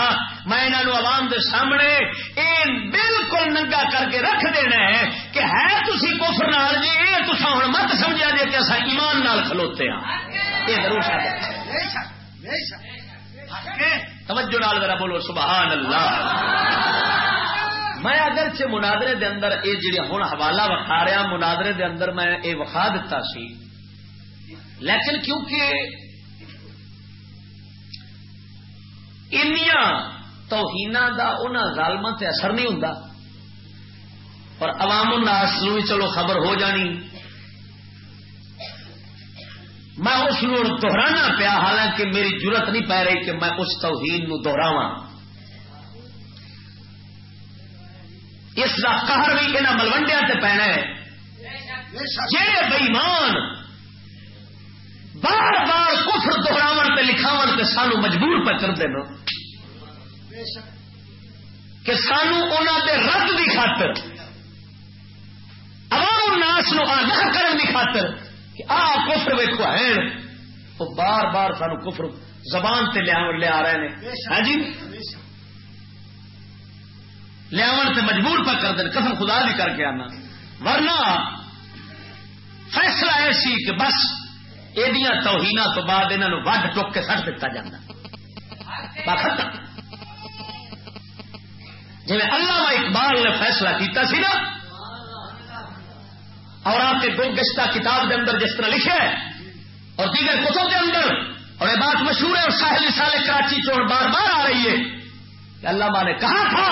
میں انہوں عوام دے سامنے اے بالکل ننگا کر کے رکھ دینا ہے کہ ہے تھی کفر نال جی یہ تو ہوں مت سمجھا جی کہ اصا ایمان نال کھلوتے ہاں۔ یہ ضرور توجہ نال ذرا بولو سبحان اللہ میں اگر چ منادرے دے اندر یہ جی ہوں حوالہ وکھا رہا منادرے دے اندر میں یہ وکھا دتا سی لیکن کیونکہ انیا توہین کا ان ظالم سے اثر نہیں ہوں اور عوام الناس بھی چلو خبر ہو جانی۔ میں اس دہرانا پیا، حالانکہ میری ضرورت نہیں پی رہی کہ میں اس توہین نو دہراوا اس کا قہر بھی یہاں ملوڈیا پینا ہے۔ جہے بئیمان بار بار کفر دہراو پہ لکھاو پہ سانو مجبور پہ کر دینا کہ سانو انہوں دے رد کی خاطر، عوام ناس نو آگاہ کرنے کی خاطر کہ آ کفر ویکو ہے وہ بار بار سانو کفر زبان سے لیا لیا رہے ہیں ہاں جی؟ لیا مجبور پہ کر دیں قسم خدا بھی کر کے آنا۔ ورنہ فیصلہ ایسی کہ بس یہ توہین تو بعد انہوں وڈ ٹوک کے سٹ دتا جا جی اللہ اقبال نے فیصلہ کیتا سی نا اور آپ کے دو گشتہ کتاب کے اندر جس طرح لکھے اور دیگر کتب کے اندر اور یہ بات مشہور ہے اور ساحل سال کراچی چور بار بار آ رہی ہے کہ اللہ نے کہا تھا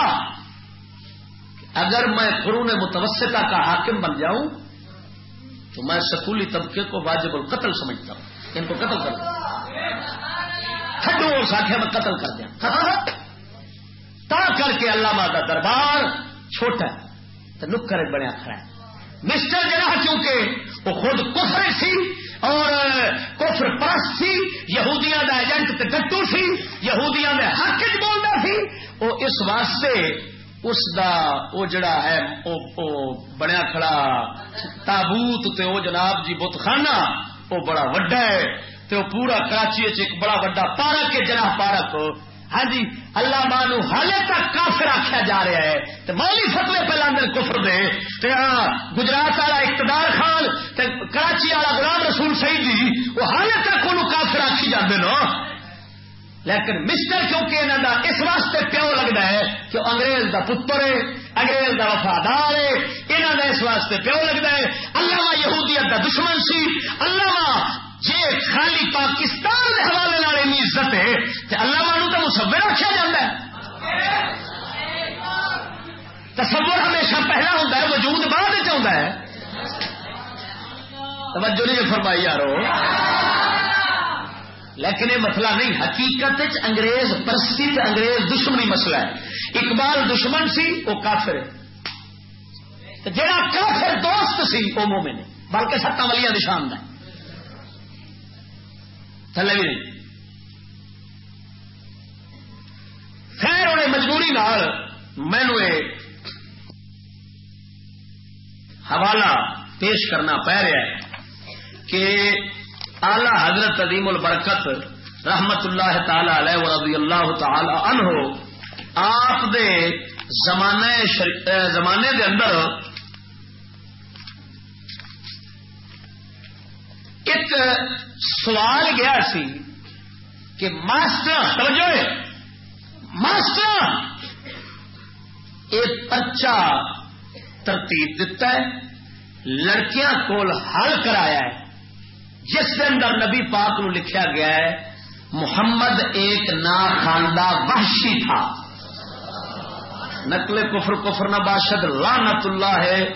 اگر میں قرون متوسطہ کا حاکم بن جاؤں تو میں سکولی طبقے کو واجب القتل سمجھتا ہوں۔ ان کو قتل کر دوں کھڈو ساکھے میں قتل کر دیا۔ ہاں، ہاں، ہاں۔ تا کر کے اللہ کا دربار چھوٹا تو نکر بنیا کھڑا ہے۔ مسٹر جناح کیونکہ وہ خود کفر سی اور کفر پرست سی، یہودیاں دا ایجنٹ تے گٹو سی، یہودیاں دے حق بولتا سی، وہ اس واسطے اس دا وہ جڑا ہے او او بنیا کھڑا تابوت تے او جناب جی بت خانہ وہ بڑا وڈا ہے تے وہ پورا کراچی ایک بڑا وڈا پارک ہے جناح پارک ہاں جی اللہ مانو حالے تک کافر آخیا جا رہا ہے تو مولی فتوے پہ لاندر کفر دے تے ہاں گجرات والا اقتدار خان تے کراچی والا غلام رسول سعید جی وہ حالے تک انہوں کافر آخی جاتے نا لیکن مسٹر کیونکہ انہوں کا اس واسطے پیو لگتا ہے کہ انگریز دا پتر ہے، انگریز دا وفادار ہے انہوں کا اس واسطے پیو لگتا ہے۔ اللہ یہودیت دا دشمن سی۔ اللہ جی خالی پاکستان کے حوالے عزت ہے تو اللہ والوں تو مسبر رکھا جا تصور ہمیشہ پہلا ہوتا ہے، وجود بعد چاہتا ہے۔ توجہ نہیں فرمائی یارو۔ لیکن یہ مسئلہ نہیں، حقیقت انگریز، پرستی انگریز دشمنی مسئلہ ہے۔ اقبال دشمن سی، وہ کافر ہے۔ جہاں کافر دوست سی، وہ مومن ہے۔ بلکہ ستہ والی نشان ہے۔ تھلے بھی نہیں۔ خیر انہیں مجبوری نال مینو حوالہ پیش کرنا پہ رہا ہے کہ آلہ حضرت عظیم البرکت رحمت اللہ تعالی علیہ رضی اللہ تعالی عنہ، آپ دے زمانے زمانے دے اندر ایک سوال گیا سی کہ ماسٹر سمجھو ماسٹر، ایک پرچا ترتیب دیتا ہے، لڑکیاں کول حل کرایا ہے۔ جس کے اندر نبی پاک نو لکھا گیا ہے محمد ایک نا خاندہ وحشی تھا۔ نقل کفر کفر نباشد لانت اللہ ہے۔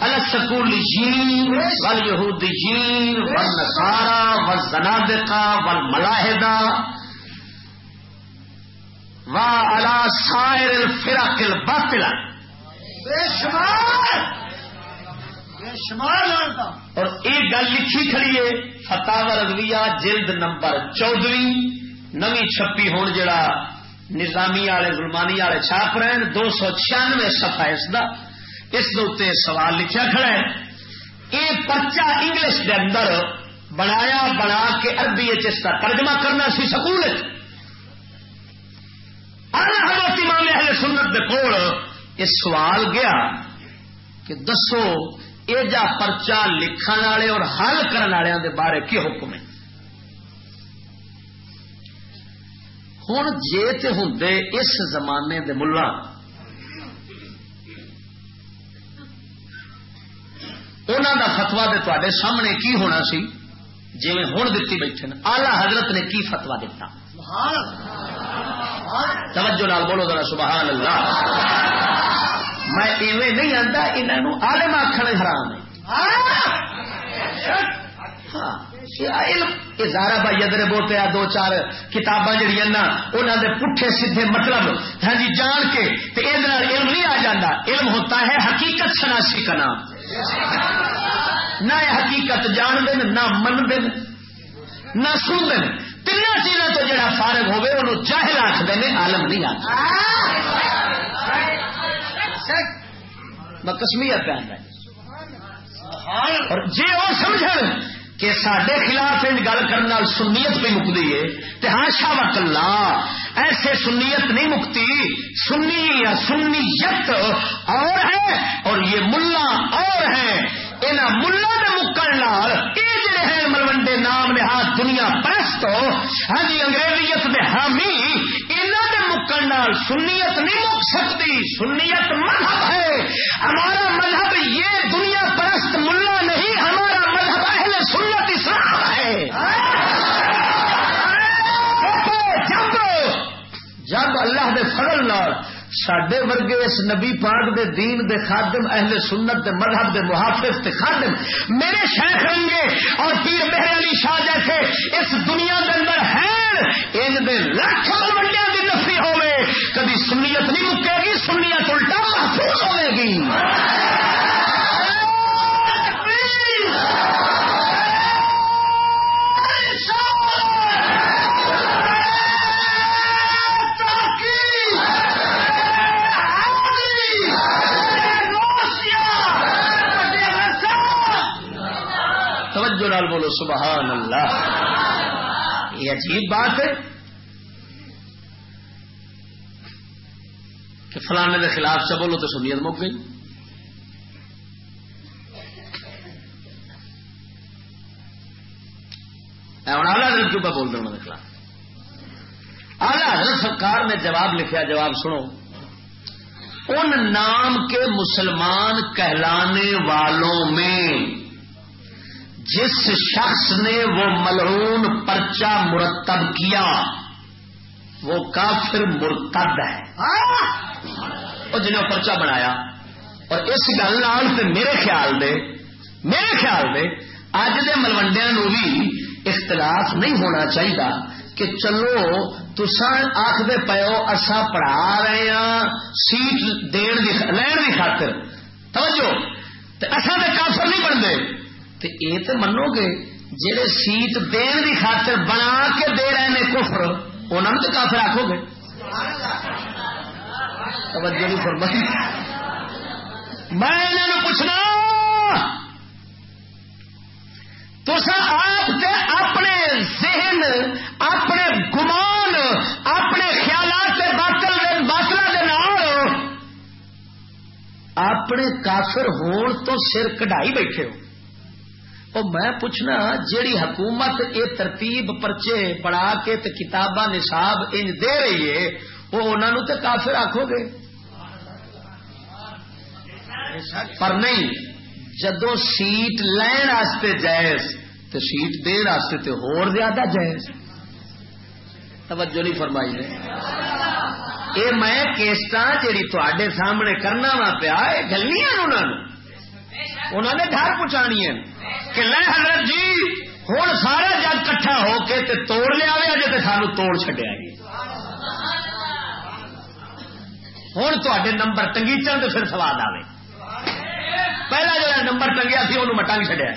السکول جین ول یہودی جین ول نسارا ول زنادقہ ول ملاحدہ۔ و الا سائر الفرق الباطلہ اور ایک گل لکھی کھڑی ہے فتح رضویہ، جلد نمبر چودویں نوی چھپی ہون جڑا نظامی والے زلمانی والے چھاپ رہے ہیں، دو سو چھیانوے سفا اس کا اس سوال لکھا کھڑا ہے۔ یہ پرچا انگلش کے اندر بنایا، بنا کے اربی اس کا ترجمہ کرنا سی سکول حضرت امام اہل سنت کے کول، یہ سوال گیا کہ دسو یہ جا پرچا لکھن والے اور حل کرنے والوں کے بارے کی حکم ہے؟ ہوں جے تے ہوں اس زمانے دے ملا۔ انہوں دا فتوا دے تے سامنے کی ہونا سی؟ جی ہوں دتی بیٹھے آلہ حضرت نے کی فتوا دیتا توجہ نال بولو ذرا سبحان اللہ۔ میں ایویں نہیں آتا انہوں آلم آخر حرام ہے۔ ہاں ازارا بھائی ادھر بولتے آ دو چار کتاباں جہیا نا انہوں نے پٹھے سیدھے مطلب ہاں جی جان کے علم نہیں آ جاتا علم ہوتا ہے حقیقت شناسی کا نام۔ نہ حقیقت جان دن نہ من دن نہ سن دن تین چیزوں تو جڑا فارغ ہوے انہوں چاہل آخر نے، عالم نہیں آتا میں پہن رہا اور جی وہ سمجھ کہ سڈے خلاف ان گل کرنے سنیت بھی مکتی ہے تو ہاں شاہ اللہ، ایسے سنیت نہیں مکتی، سنی یا سنیت اور ہے، اور یہ ملا اور ہے۔ یہاں ملا کے مکن یہ جڑے ہیں ملوڈے نام نے ہاتھ دنیا پرست ہاں جی انگریزیت کے حامی انہوں کے مکن نال سنیت نہیں مک سکتی سنیت مذہب ہے ہمارا مذہب یہ دنیا پرست ملا نہیں ہمارا مذہب اہل سنت اسلام ہے جب اللہ دے فضل نال سڈے ورگے اس نبی پاک دے دین دے خادم، اہل سنت دے مذہب دے محافظ دے خادم۔ میرے شیخ گے اور پیر مہر علی شاہ جیسے اس دنیا کے اندر ہیں، ان دے لاکھوں منڈیا کی نفی ہوے کبھی سنیت نہیں مکے گی، سنیت الٹا محفوظ ہوے گی۔ بولو سبحان اللہ۔ یہ عجیب بات ہے کہ فلانے کے خلاف سے بولو تو سنیت مک گئی۔ ہوں حضرت کیوں بول دوں انہوں خلاف آلہ حضرت سرکار نے جواب لکھا جواب سنو۔ ان نام کے مسلمان کہلانے والوں میں جس شخص نے وہ ملعون پرچہ مرتب کیا، وہ کافر مرتد ہے۔ اور جنہیں پرچہ بنایا، اور اس گل سے میرے خیال دے، میرے خیال دے اج دے ملوڈیا نو بھی اختلاف نہیں ہونا چاہیے کہ چلو تسا آخر پیو اصا پڑھا رہے ہیں سیٹ دین لین کی خاطر۔ توجہ! اصا تو کافر نہیں بنتے۔ یہ تو منو گے جہے سیٹ دین کی خاطر بنا کے دے رہے ہیں کفر انہوں نے تو کافر آخو گے؟ توجہ نہیں فرمائی۔ میں انہوں پوچھنا تو آپ اپنے ذہن، اپنے گمان، اپنے خیالات باطل باطل اپنے کافر ہون تو سر کڑائی بیٹھے ہو۔ میں پوچھنا، جیڑی حکومت یہ ترتیب پرچے پڑھا کے کتاباں نصاب انج دے رہی ہے، وہ انہوں تے کافر آخو گے؟ پر نہیں، جدو سیٹ لین واسطے جائز تو سیٹ دے واسطے تو ہور زیادہ جائز۔ توجہ نہیں فرمائی نے یہ میں کیسٹ جیڑی تے سامنے کرنا وا پیا گلیاں انہوں نے ڈر پہنچانی ہے کہ لے حضرت جی ہوں سارا جگ کٹھا ہو کے تے توڑ لیا جی تو سانو توڑ چڈیا گی ہوں تے نمبر ٹنگیچن تو پھر سواد آئے پہلا جو نمبر ٹنگیا سی وہ ٹنگ چڈیا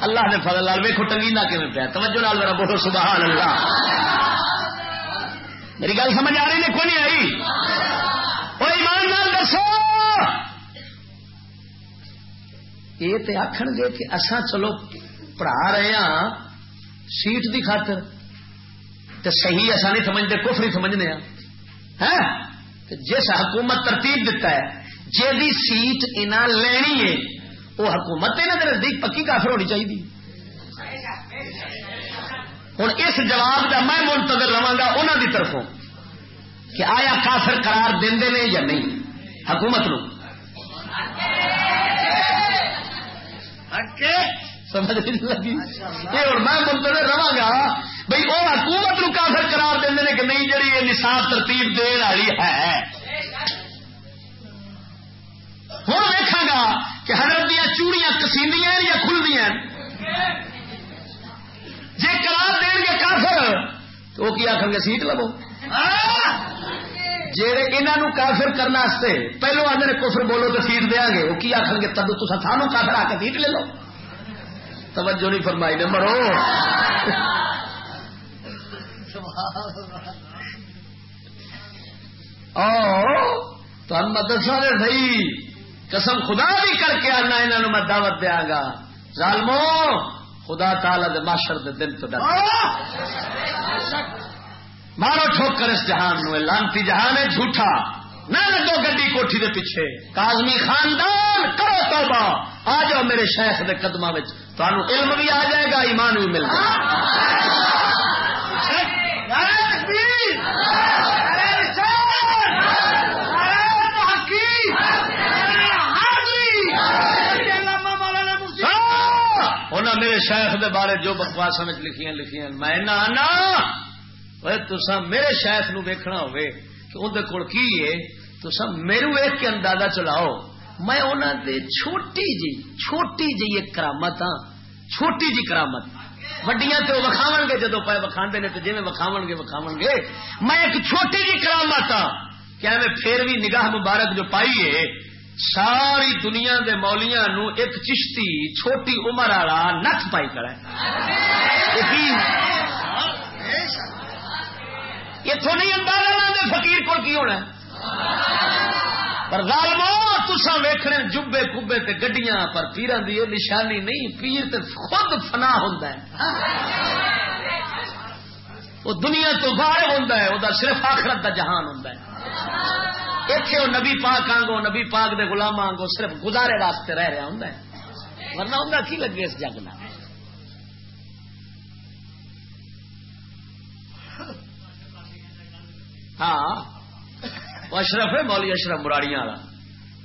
اللہ نے فضل لال ویکو ٹنگی نہ کیون پیا۔ توجہ لال میرا بہت سبحان اللہ میری گل سمجھ آ رہی نے کوئی نہیں آئی؟ وہ ایمان نال دسو۔ یہ تو آخ گے کہ اصا چلو پڑھا رہے ہاں سیٹ دی خاطر تو صحیح اصا نہیں سمجھتے کف نہیں سمجھنے ہاں جس حکومت ترتیب دیتا ہے جی سیٹ انہیں لینی ہے وہ حکومت یہاں کے نزدیک پکی کافر ہونی چاہیے ہوں اس جواب کا میں منتظر رہا گا انہوں کی طرفوں کہ آیا کافر قرار دے یا نہیں حکومت نو کے سمجھ نہیں لگی۔ یہ اور میں منتظر رہا گا۔ بھائی وہ حکومت نو کافر قرار دیں کہ نہیں، جڑی یہ نصاب ترتیب دین والی ہے۔ ہوں دیکھا گا کہ حضرت دیا چوڑیاں کسیندیاں یا کھلدیاں۔ جی قرار دیں گے کافر، تو وہ کیا آخر گے؟ سیٹ لو ہاں۔ جہے انہوں کافر کرنے پہلو آدھے کفر بولو تو سیٹ دیا گے وہ کی آخر گے تب تو سانو کافر آ کے سیٹ لے لو؟ توجہ نہیں فرمائی نے، مرو! تو میں دسا نے سی قسم خدا بھی کر کے آنا انہوں میں دعوت دیا گا ظالمو، خدا تعالی دے معاشر دے دن تو ڈر مارو ٹھوک کر اس جہان نو لانتی جہان ہے جھوٹا۔ نہ لگو گی کوٹھی دے پیچھے۔ کازمی خاندان، کرو توبہ۔ آ جاؤ میرے شیخ دے قدمہ علم بھی آ جائے گا، ایمان بھی مل جائے گا۔ ہاں، میرے شیخ دے بارے جو بکواس لکھیاں لکھیاں، میں نہ تسا میرے شیخ نو ویکھنا ہوئے کہ اندر کول کی ہے تسا میرے ویک کے اندازہ چلاؤ میں انہوں دے چھوٹی جی چھوٹی جی ایک کرامت ہاں چھوٹی جی کرامت وڈیاں تو وکھاو گے جدو پائے وکھا نے تو جی وکھاو گے وکھاو گے میں ایک چھوٹی جی کرامت ہاں کیا میں پھر بھی نگاہ مبارک جو پائی ہے ساری دنیا دے مولیاں نو ایک چشتی چھوٹی عمر والا نت پائی کرا اتوں نہیں اندازہ فقیر کو کی ہونا پر ظالمو تسا ویخنے جبے کبے تے گڈیاں، پر پیران دی نشانی نہیں، پیر تے خود فنا ہوندا ہے۔ وہ دنیا تو باہر ہوندا ہے، وہ صرف آخرت دا جہان ہوندا ہے۔ وہ نبی پاک آنگو، نبی پاک دے غلام آنگو صرف گزارے واسطے رہ رہا ہوں ورنہ ہوں کی لگے اس جگ نہ ہاں۔ اشرف ہے مولی اشرف مراڑیاں والا۔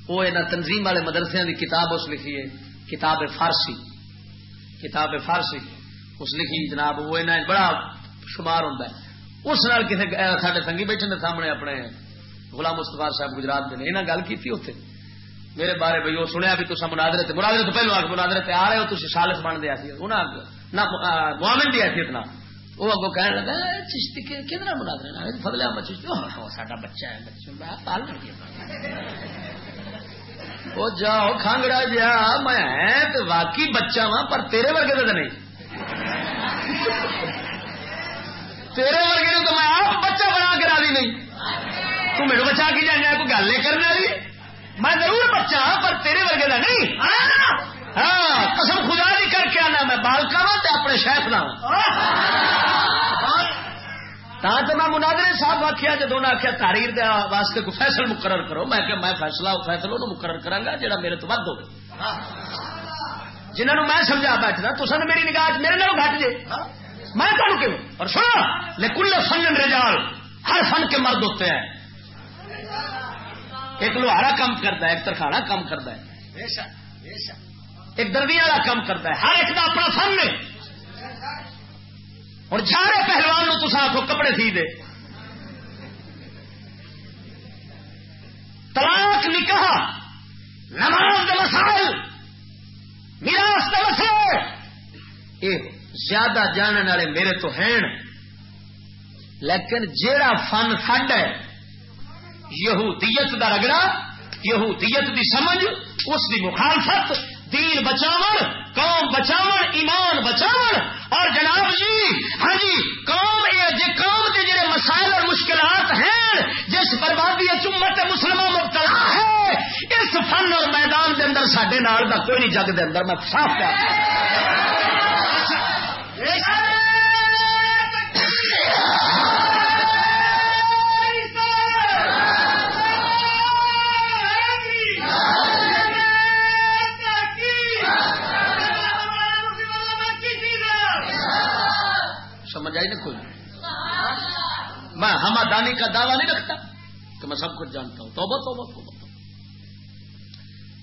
وہ یہاں تنظیم والے مدرسے کی کتاب اس لکھی ہے، کتاب فارسی۔ کتاب فارسی۔ اس لکھی جناب، وہ بڑا شمار ہوں اس نال کسی سارے سنگی بیٹھے نے سامنے اپنے غلام مستفا صاحب گجرات کے انہیں گل کی اتنے میرے بارے بھائی، وہ سنیا بھی تصا منادرے تھے منادرے تو پہلو آ منادرے آ رہے ہو تھی سالس بن دیا سی۔ نہ معامن دی حیثیت نہ وہ اگو کہنے لگا چشتی کتنا بنا دینا فضل احمد چشتی۔ ہاں، سا بچہ ہے بچہ پال وہ جاؤ، کھانگڑا جا، میں واقعی بچہ وا پر تیرے ورگے تو نہیں۔ تیرے ورگے تو میں آپ بچہ بنا کے راضی نہیں۔ تو میرے بچا کی جانا کوئی گل نہیں کرنے والی میں ضرور بچہ ہاں پر تیرے ورگے کا نہیں۔ ہاں قسم خدا نہیں کر کے آنا، میں بال کرا اپنے شیخ نہ تو میں منادر صاحب آخیا جدو نے آخیا تاریر واسطے کو فیصل مقرر کرو۔ میں کہ میں فیصلہ فیصلہ مقرر کرا گا جہاں میرے تو ود ہو جنہوں میں سمجھا بیٹھنا، تو سن میری نگاہ میرے نال گھٹ جے۔ میں کہوں کیوں؟ اور سنو لیکن فن رجال، ہر فن کے مرد ہوتے ہیں۔ ایک لوہارا کام کرتا ہے، ایک ترخاڑا کام کرتا ہے۔ ایک دردی والا کام کرتا ہے۔ ہر ایک کا اپنا فن ہے۔ اور جارے پہلوان تو آخو کپڑے سی دے۔ طلاق، نکاح، نماز مسائل، میراث مسئلے یہ زیادہ جاننے والے میرے تو ہیں۔ لیکن جیڑا فن فنڈ ہے، یہودیت دا رگڑا، یہودیت دی سمجھ، اس دی مخالفت دین بچاو قوم بچاو ایمان بچاو اور جناب جی ہاں جی قوم جی قوم کے جڑے مسائل اور مشکلات ہیں، جس بربادی چمت مسلمان مبتلا ہے، اس فن اور میدان کے اندر سڈے نال کا کوئی نہیں جگ کے اندر، میں صاف کر سمجھ آئی نا کوئی؟ میں ہما دانی کا دعویٰ نہیں رکھتا کہ میں سب کچھ جانتا ہوں۔ توبہ توبہ توبہ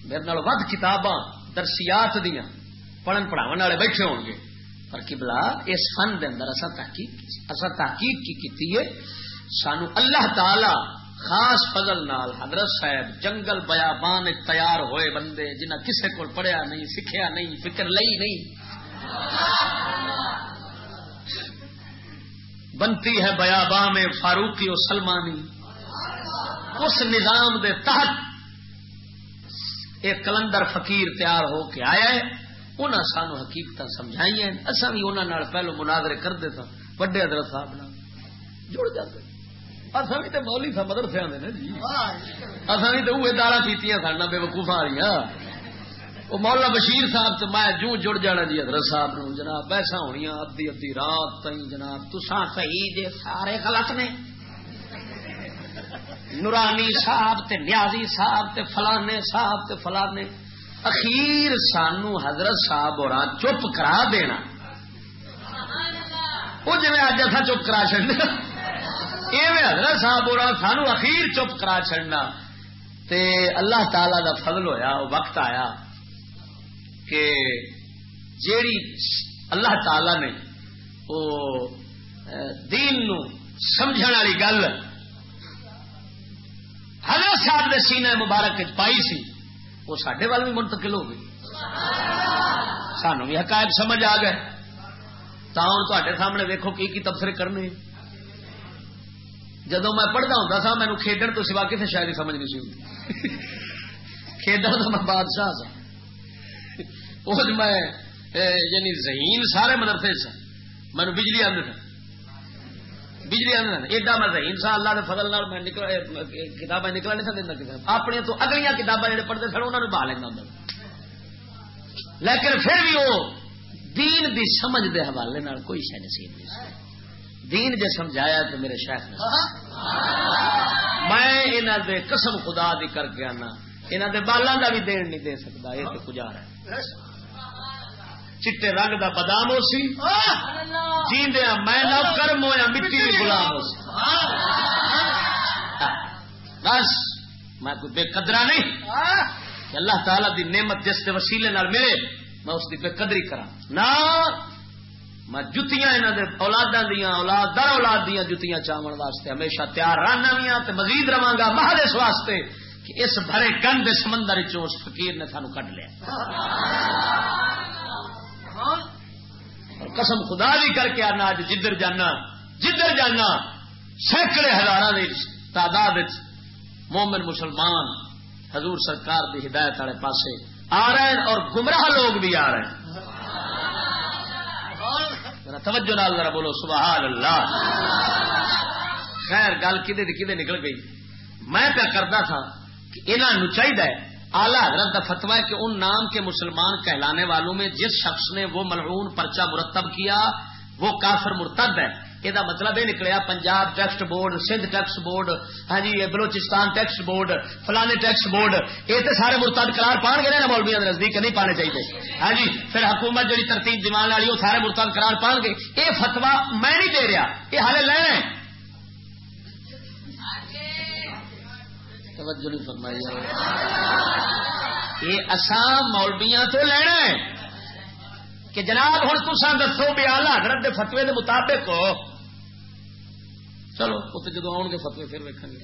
میرے نال ود کتاباں، درسیات دیا پڑھن پڑھاو والے بیٹھے ہو گے۔ پر کبلا اس فن دے اندر اصا تحقیق اصا تحقیق کی کیتی ہے۔ سانو اللہ تعالی خاص فضل نال حضرت صاحب جنگل بیابان تیار ہوئے بندے جنہ کسے کو پڑھیا نہیں، سکھیا نہیں، فکر لئی نہیں۔ بنتی ہے بیابا میں فاروقی و سلمانی۔ اس نظام دے تحت ایک کلندر فقیر تیار ہو کے آیا ہے۔ انہیں سانو حقیقت سمجھائی ہیں۔ اصا بھی انہوں پہلو مناظرے کر دیتا۔ وڈے حضرت صاحب جڑ جاتے اصا بھی تو مولی تھا مدرسے آدھے نا جی۔ اصا بھی تو وہ دارا پیتی سارا بے وقوفا رہی وہ مولا بشیر صاحب تو میں جو جڑ جانا جی حضرت صاحب نو جناب پیسہ ہونی ادی ادی رات تھی جناب تسا صحیح جے سارے غلط نے۔ نورانی صاحب تے نیازی صاحب تے فلانے صاحب تے فلانے۔ اخیر سانو حضرت صاحب اور چپ کرا دینا۔ وہ جی اج اصا چپ کرا چڑنا یہ حضرت صاحب اور سانو اخیر چپ کرا چڑنا تے اللہ تعالی دا فضل ہویا، وقت آیا۔ کہ جیڑی اللہ تعالی نے وہ دین نو سمجھن والی گل حضرت صاحب نے سینے مبارک پائی سی، وہ سڈے وال بھی منتقل ہو گئی۔ سانو بھی حقائق سمجھ آ گئے۔ تا ہوں تے سامنے ویکو کی کی تبصرے کرنے۔ جدو میں پڑھتا ہوں سا مینو کھیڈن تو سوا کسی شاید سمجھ نہیں سی کھیڈن تو میں بادشاہ سا میں یعنی ذہین سارے مدرسے سے مینو بجلی آدھے تھے بجلی آدھے سن ایڈا میں ذہین سا، اللہ کے فضل میں کتابیں نکلا نہیں سکتا کتاب اپنے تو اگلیاں کتابیں جڑے پڑھتے سن انہوں نے بہا لینا ہوں لیکن پھر بھی وہ دین دی سمجھ دے حوالے نال کوئی شہ نصیب نہیں دین جے سمجھایا تو میرے شیخ نے۔ میں انہوں دے قسم خدا دی کر کے آنا۔ انہوں دے بالاں دا بھی دین نہیں دے سکتا یہ تو گزار ہے۔ چٹے رنگ دا بادام ہو سی۔ جیندیا میں نہ کرم ہوا مٹی بھی گلام ہو سی۔ بس میں کوئی بے قدرا نہیں۔ کہ اللہ تعالی دی نعمت جس کے وسیلے نال ملے میں اس کی بے قدری کرا نہ میں جتیاں انہوں نے اولاداں دیا اولاد در اولاد دیا جتیاں چاون واسطے ہمیشہ تیار رہنا بھی مزید رہا گا مہد اس واسطے کہ اس بھرے گند سمندر چ فقیر نے سانو کٹ لیا۔ قسم خدا بھی کر کے آنا اج جدھر جانا جدھر جانا، سینکڑے ہزار تعداد مومن مسلمان، حضور سرکار کی ہدایت والے پاسے آ رہے ہیں اور گمراہ لوگ بھی آ رہے ہیں۔ توجہ نال ذرا بولو، سبحان اللہ۔ خیر، گل کدے کدے نکل گئی۔ میں کیا کرتا تھا کہ انہوں چاہیے اعلی حضرت کا فتوا ہے کہ ان نام کے مسلمان کہلانے والوں میں جس شخص نے وہ ملعون پرچہ مرتب کیا، وہ کافر مرتد ہے۔ یہ مطلب یہ نکلیا، Punjab text board, Sindh text board ہاں جی بلوچستان ٹیکسٹ بورڈ، فلانے ٹیکسٹ بورڈ، یہ تو سارے مرتد قرار پان گے نا مولویا نزدیک، نہیں پانے چاہیے۔ ہاں جی پھر حکومت جی ترتیب دیوان والی، وہ سارے مرتد قرار پان گے یہ فتوا میں نہیں دے رہا، یہ ہالے لینا ہے۔ توجہ نہیں فرمائی یہ اسام مولبیاں تو لینا ہے کہ جناب ہوں تسا دسو بھی آلہ حضرت دے فتوے دے مطابق۔ چلو اتنے جدو آؤ گے فتوے پھر ویک گے۔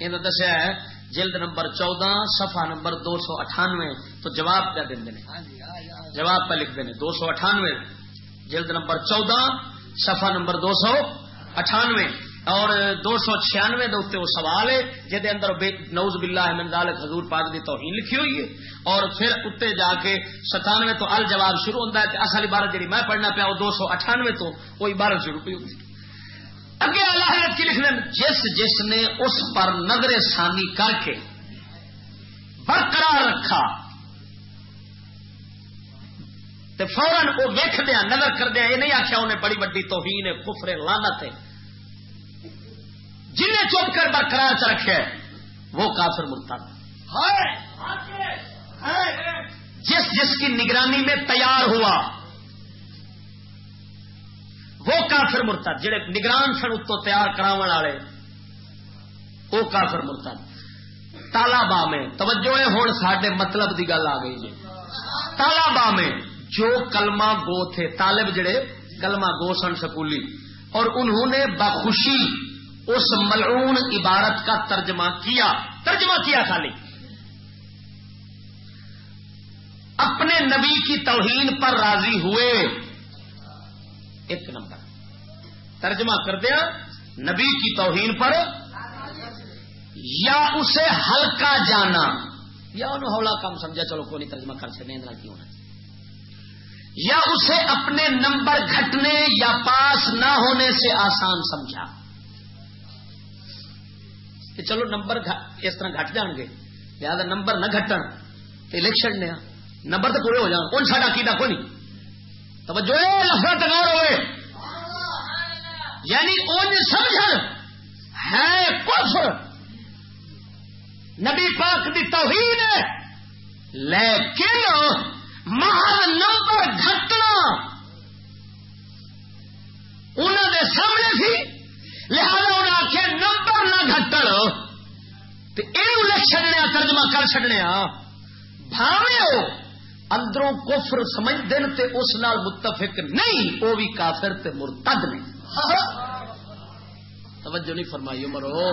یہ دسیا ہے جلد نمبر چودہ سفا نمبر دو سو اٹھانوے تو جواب کیا دیں جواب پہ لکھتے ہیں دو سو اٹھانوے۔ جلد نمبر چودہ سفا نمبر دو سو اٹھانوے اور دو سو چھیانوے وہ سوال ہے جہد اندر نوز بلا احمد حضور پاک دی توہین لکھی ہوئی ہے۔ اور پھر اتنے جا کے ستانوے تو ال جواب شروع ہوتا ہے اصل عبارت جی میں پڑھنا پیا، وہ دو سو اٹھانوے تو وہ عبارت شروع پی ہوتی اگے اللہ کی لکھنے جس جس نے اس پر نظر ثانی کر کے برقرار رکھا تو فوراً وہ ویخ دیا نظر کر دیا یہ نہیں آخیا انہیں بڑی وڈی توہین کفر لانت ہے۔ جنہیں چپ کر برقرار چ رکھے وہ کافر مرتا جس جس کی نگرانی میں تیار ہوا وہ کافر مرتا جہے نگران سن اتو تیار کرا والے وہ کافر مرتا تالا با میں توجہ ہوں سڈے مطلب کی گل آ گئی جی۔ تالا با میں جو کلمہ گو تھے، طالب جڑے کلمہ گو سن سکولی۔ اور انہوں نے بخوشی اس ملعون عبارت کا ترجمہ کیا۔ ترجمہ کیا خالی۔ اپنے نبی کی توہین پر راضی ہوئے۔ ایک نمبر۔ ترجمہ کر دیا۔ نبی کی توہین پر یا اسے ہلکا جانا۔ یا انہوں ہولا کم سمجھا، چلو کوئی ترجمہ کر سکتے کیوں ہونا یا اسے اپنے نمبر گھٹنے یا پاس نہ ہونے سے آسان سمجھا کہ چلو نمبر اس طرح گھٹ جان گے۔ لہٰذا نمبر نہ گھٹن تو الیکشن نے نمبر تو پورے ہو جان کون سا کیتا کوئی نہیں۔ توجہ لفظ تگار ہوئے یعنی ان سمجھ ہے کفر۔ نبی پاک دی توہین ہے۔ لیکن محل نمبر گھٹنا انہوں نے سامنے سی لہذا انہیں آخیا نمبر نہ گھٹن یہ چڈنے ترجمہ کر چڈنے بھاوے ہو اندروں کفر سمجھ دن تے اس نال متفق نہیں وہ بھی کافر تے مرتد نہیں توجہ نہیں فرمائی مرو۔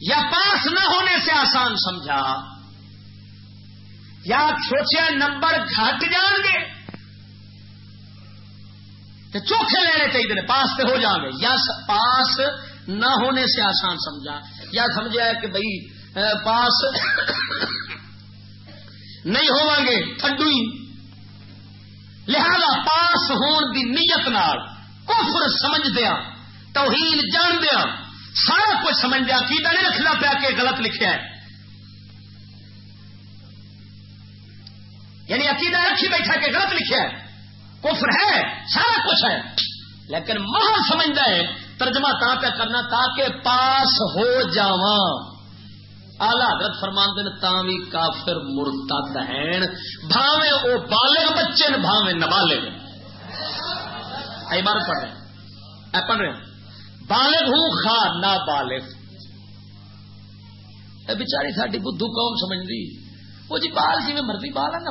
یا پاس نہ ہونے سے آسان سمجھا۔ یا سوچا نمبر گھٹ جان گے۔ تو چوکھے لینے چاہیے پاس سے ہو جان گے۔ یا پاس نہ ہونے سے آسان سمجھا۔ یا سمجھا کہ بھائی پاس نہیں ہوا گے، تھڈو لہذا پاس ہون دی نیت نال کفر سمجھ دیا توہین جان دیا سارا کچھ سمجھ دیا عقیدہ نہیں رکھنا پیا کہ غلط لکھا ہے۔ یعنی عقیدہ رکھی بیٹھا کہ غلط لکھا ہے۔ کفر ہے، سارا کچھ ہے۔ لیکن مہا سمجھتا ہے، ترجمہ تا پہ کرنا تاکہ پاس ہو جاواں۔ آلہ حضرت فرمان دن تاوی کافر، مرتد ہیں۔ بھاوے او بالغ بچے نے بھاوے نبالغ بار پڑھ رہے پڑھ رہے بالغ ہوں خا نہ بالغ بچاری ساری بدھو قوم سمجھ دی وہ جی بال جی میں مرضی بال ہے نا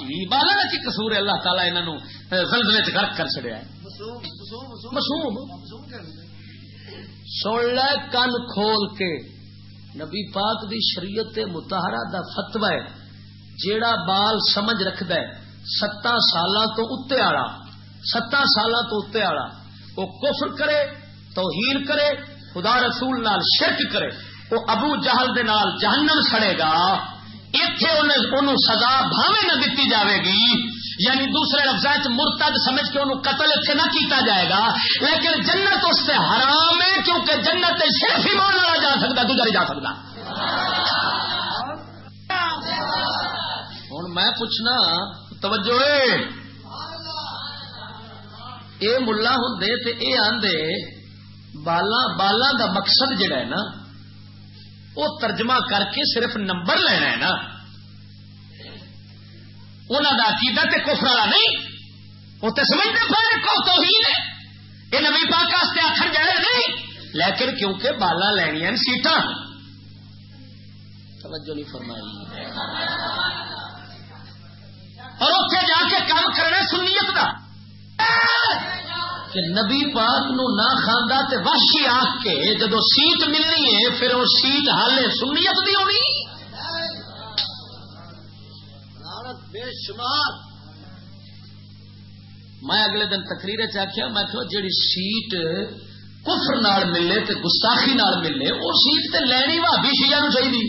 جی بال ہے کی قصور ہے۔ اللہ تعالیٰ انہوں زلزلے چ گرک کر چڑیا مسوم سن لے کن کھول کے۔ نبی پاک دی شریعت متحرہ دا فتوا ہے جیڑا بال سمجھ رکھد ہے ستا سال تو اتنے آڑا ستا سال تو اتنے آڑا وہ کفر کرے توہین کرے، خدا رسول نال شرک کرے، وہ ابو جہل دے نال جہنم سڑے گا اتے سزا بھاوے نہ دیتی جاوے گی۔ یعنی دوسرے لفظ مرتد سمجھ کے انہوں قتل اتنے نہ کیتا جائے گا، لیکن جنت اس سے حرام ہے کیونکہ جنت صرف ہی مان والا جا سکتا دوسرا نہیں جا سکتا۔ ہوں میں پوچھنا، توجہ اے۔ ملا ہوں اے آندے بالا بالا دا مقصد جڑا ہے نا وہ ترجمہ کر کے صرف نمبر لینا ہے نا۔ انہوں کا عقیدہ تے کفر والا نہیں وہ تو سمجھتے پڑے کو تو ہی ہے۔ یہ نوی پاک آخر جائے نہیں، لیکن کیونکہ بالا لینیا سیٹا توجہ نہیں فرمائی۔ اور اتنے جا کے کام کرنا سنیت کا کہ نبی پاک نو نہ خاندہ تے وحشی آخ کے جدو سیٹ ملنی ہے، پھر وہ سیٹ حالے سنیت نہیں ہونی۔ بے شمار۔ میں اگلے دن تقریر چاہیا میں کہ جیڑی سیٹ کفر نال ملے تے گستاخی نال ملے وہ سیٹ تے لینی بھابی شیعہ نو چاہیے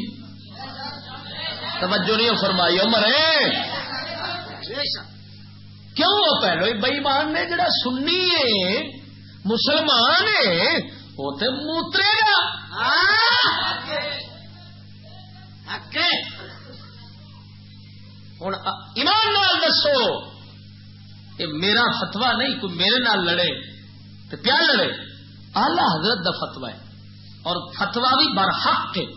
توجہ نہیں فرمائی مرے کیوں وہ پہلو بئیمان نے جڑا سنی ہے، مسلمان ہے، وہ تو موترے گا۔ ہوں ایمان نال دسو یہ میرا فتوا نہیں، کوئی میرے نال لڑے تو کیا لڑے؟ آلہ حضرت دا فتوا ہے۔ اور فتوا بھی برحق ہے۔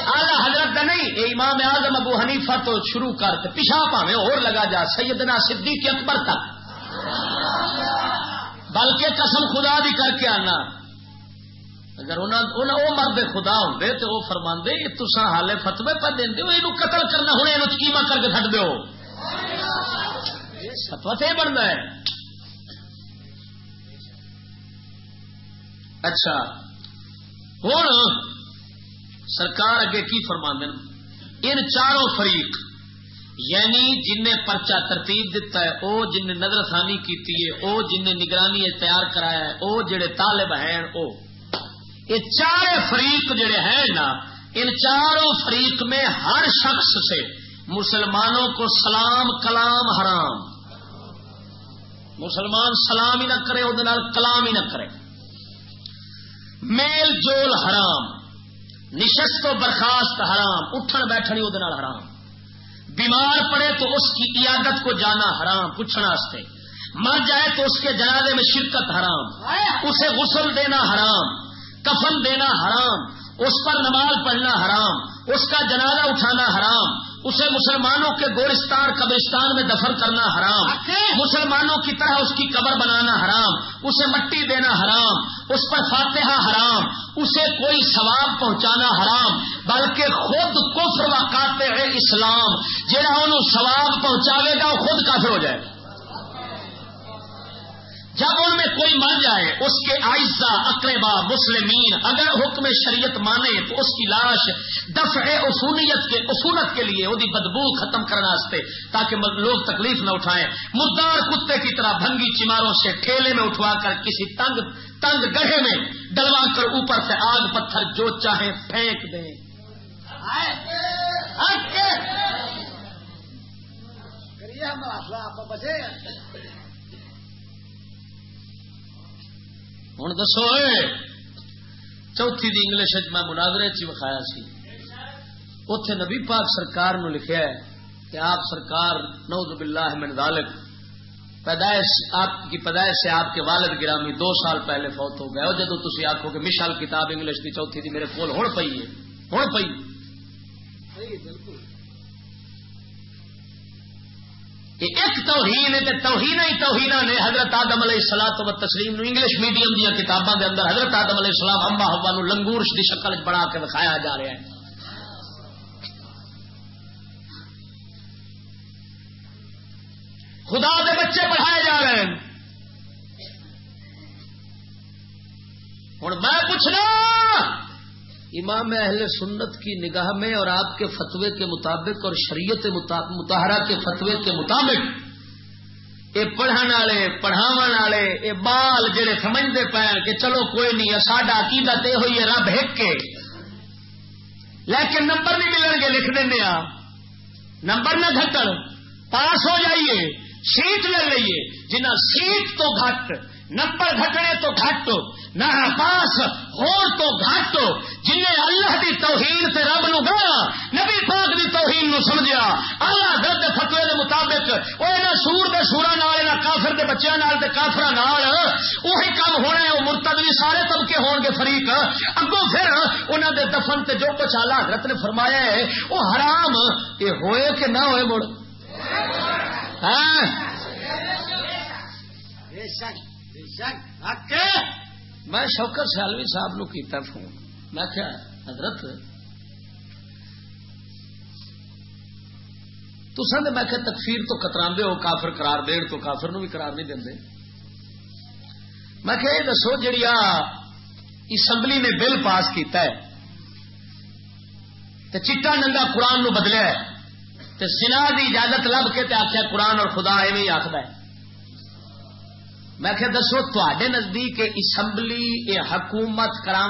آلہ حضرت نہیں، اے امام اعظم ابو حنیفہ تو شروع کر کے پیشا پاوے، اور لگا جا، سیدنا صدیق اکبر تک۔ بلکہ قسم خدا بھی کر کے آنا۔ اگر وہ مرد خدا ہوں تو وہ فرما تسا حالے فتوے پہ دیں یہ قتل کرنا ہوں یہ چکیما کر کے تھٹ دو فتوا تو بنتا ہے۔ اچھا۔ ہوں سرکار اگے کی فرما ان چاروں فریق یعنی جن نے پرچا ترتیب دیتا ہے، او جن نے نظر ثانی کی او جن نے نگرانی تیار کرایا ہے، او جڑے طالب ہیں، او۔ یہ چار فریق جڑے ہیں نا، ان چاروں فریق میں ہر شخص سے مسلمانوں کو سلام، کلام حرام۔ مسلمان سلام ہی نہ کرے وہ کلام ہی نہ کرے۔ میل جول حرام۔ نشست و برخاست حرام، اٹھن بیٹھنی وہ حرام۔ بیمار پڑے تو اس کی عیادت کو جانا حرام پوچھنا مر جائے تو اس کے جنازے میں شرکت حرام۔ اسے غسل دینا حرام، کفن دینا حرام۔ اس پر نماز پڑھنا حرام اس کا جنازہ اٹھانا حرام اسے مسلمانوں کے گورستان قبرستان میں دفن کرنا حرام مسلمانوں کی طرح اس کی قبر بنانا حرام اسے مٹی دینا حرام اس پر فاتحہ حرام اسے کوئی ثواب پہنچانا حرام بلکہ خود کفر واقع ہے اسلام جہاں انہوں ثواب پہنچاوے گا وہ خود کافر ہو جائے۔ گا جب ان میں کوئی مر جائے، اس کے آئزہ اقربا، مسلمین، اگر حکم شریعت مانے تو اس کی لاش دفع اصولیت کے اصولت کے لیے وہ بدبو ختم کرنا تاکہ لوگ تکلیف نہ اٹھائیں۔ مردار کتے کی طرح بھنگی چماروں سے ٹھیلے میں اٹھوا کر کسی تنگ تنگ گڑھے میں ڈلوا کر اوپر سے آگ پتھر جو چاہیں پھینک دیں۔ بچے۔ ہوں دسو چوتھی دی انگلش میں مناظرے چ وکھایا سی۔ اتے نبی پاک سرکار نو لکھیا ہے کہ آپ سرکار نوز باللہ من ذالک، پیدائش، آپ کی پیدائش سے آپ کے والد گرامی دو سال پہلے فوت ہو گئے۔ اور جدو تھی آخو کہ مشال کتاب انگلش کی چوتھی دی میرے کول ہوں پئی ہے ہوں ایک توہین ہے توہین ہی توہین نے حضرت آدم علیہ السلام تو تسلیم نو انگلش میڈیم دیا کتابوں کے اندر حضرت آدم علیہ السلام اما ہوا نو لنگورش کی شکل بنا کے دکھایا جا رہا ہے۔ خدا دے بچے پڑھائے جا رہے ہیں۔ ہوں میں پوچھنا امام اہل سنت کی نگاہ میں اور آپ کے فتوے کے مطابق اور شریعت متحرہ کے فتوے کے مطابق یہ پڑھن والے پڑھاو والے یہ بال جڑے سمجھتے پے کہ چلو کوئی نہیں ساڈا عقیدت یہ ہوئی ہے، رب ہک کے۔ لیکن نمبر نہیں ملن گے، لکھ دیا ہاں۔ نمبر نہ گھٹن، پاس ہو جائیے، سیٹ لے لیے جنہ سیٹ تو گھٹ نمبر گھٹنے تو گھٹ، نہ پاس ہو تو گھٹ جن اللہ دی توہین سے رب نو گیا نبی پاک دی توہین نو سمجھا اللہ درد فتوے دے مطابق، وہ سور دے سورا نال نہ کافر دے بچیاں نال تے کافر نال وہی کام ہونا ہے، وہ مرتد بھی سارے طبقے ہون گے فریق۔ اگوں پھر انہوں دے دفن تے جو کچھ آلہ حضرت نے فرمایا ہے، وہ حرام یہ ہوئے کہ نہ ہوئے مڑ؟ ہاں؟ بے شک۔ میں شوکر سیالوی صاحب نو کیتا فون۔ میں کیا حضرت تو میں کہ تکفیر تو کترا ہو، کافر قرار دین تو کافر نو بھی قرار نہیں دیں میں کہ یہ دسو جی اسمبلی نے بل پاس کیتا ہے، تے چٹا ننگا قرآن نو بدلیا ہے، تے سنا دی اجازت لب کے تے آخیا قرآن اور خدا ایویں آخر ہے۔ میں کہ دسو تے نزدیک اسمبلی، یہ حکومت کرا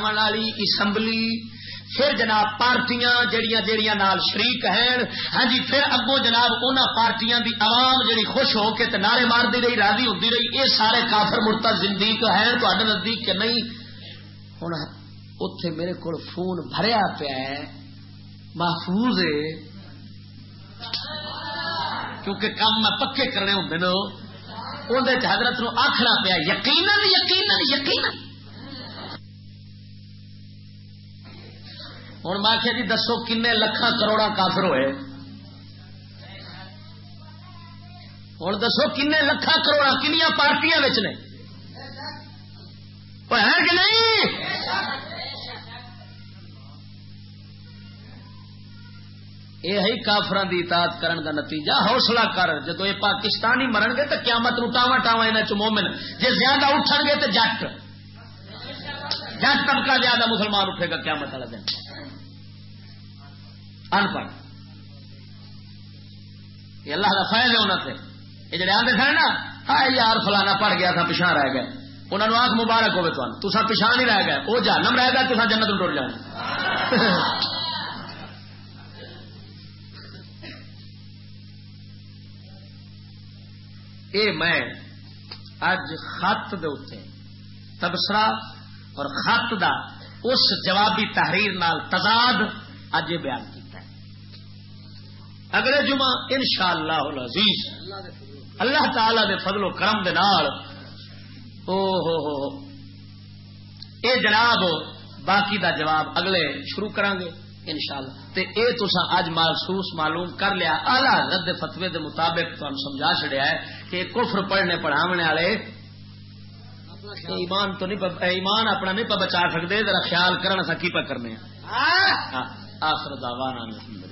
اسمبلی، پھر جناب پارٹیاں جڑیاں جڑیاں نال شریک ہیں ہاں جی پھر اگو جناب ان پارٹیاں دی عوام جڑی خوش ہو کے نعرے مارتی رہی، راضی ہوتی رہی، یہ سارے کافر مرتا زندگی ہیں تے نزدیک کہ نہیں؟ ہوں اتے میرے کو فون بھریا پیا ہے، محفوظ ہے۔ کیونکہ کام میں پکے کرنے ہوں اندر حضرت نو آخنا پیا یقین یقین یقین ہوں میں آخیا جی دسو کن لکھان کروڑا کافر ہوئے۔ ہوں دسو کن لکھان کروڑا کنیا پارٹیاں نے۔ ہے کہ نہیں؟ یہ ہے کافران کی اطاعت کرن کا نتیجہ حوصلہ کر جدو یہ پاکستانی مرن گے تو قیامت نو ٹاوا ٹاوا یہاں چومن جی زیادہ اٹھن گے تو جٹ جٹ طبقہ زیادہ مسلمان اٹھے گا قیامت والا دن ان پڑھ یہ اللہ کا فائد ہے انہوں سے یہ جڑے آتے تھے نا ہاں یار فلانا پڑھ گیا تھا پچھا رہ گئے انہوں نے آنکھ مبارک ہوئے تو پچھا نہیں رہ گئے وہ جانم رہ گیا تو جنت ٹر جانا اے میں اج خط دے تبصرہ اور خط دا اس جوابی تحریر نال تضاد اج بیان کیتا ہے۔ اگلے جمعہ ان شاء اللہ عزیز اللہ تعالی دے فضل و کرم دے نال او ہو ہو اے جناب، باقی دا جواب اگلے شروع کریں گے انشاءاللہ۔ تے اے تسا اج محسوس معلوم کر لیا اعلی رد فتوی دے مطابق تو سمجھا چڑیا ہے کہ کفر پڑھنے پڑھاونے والے ایمان تو نہیں ایمان اپنا نہیں پہ بچا سکتے ذرا خیال کرنا سا کی کرنے آخر دعوانا الحمدللہ۔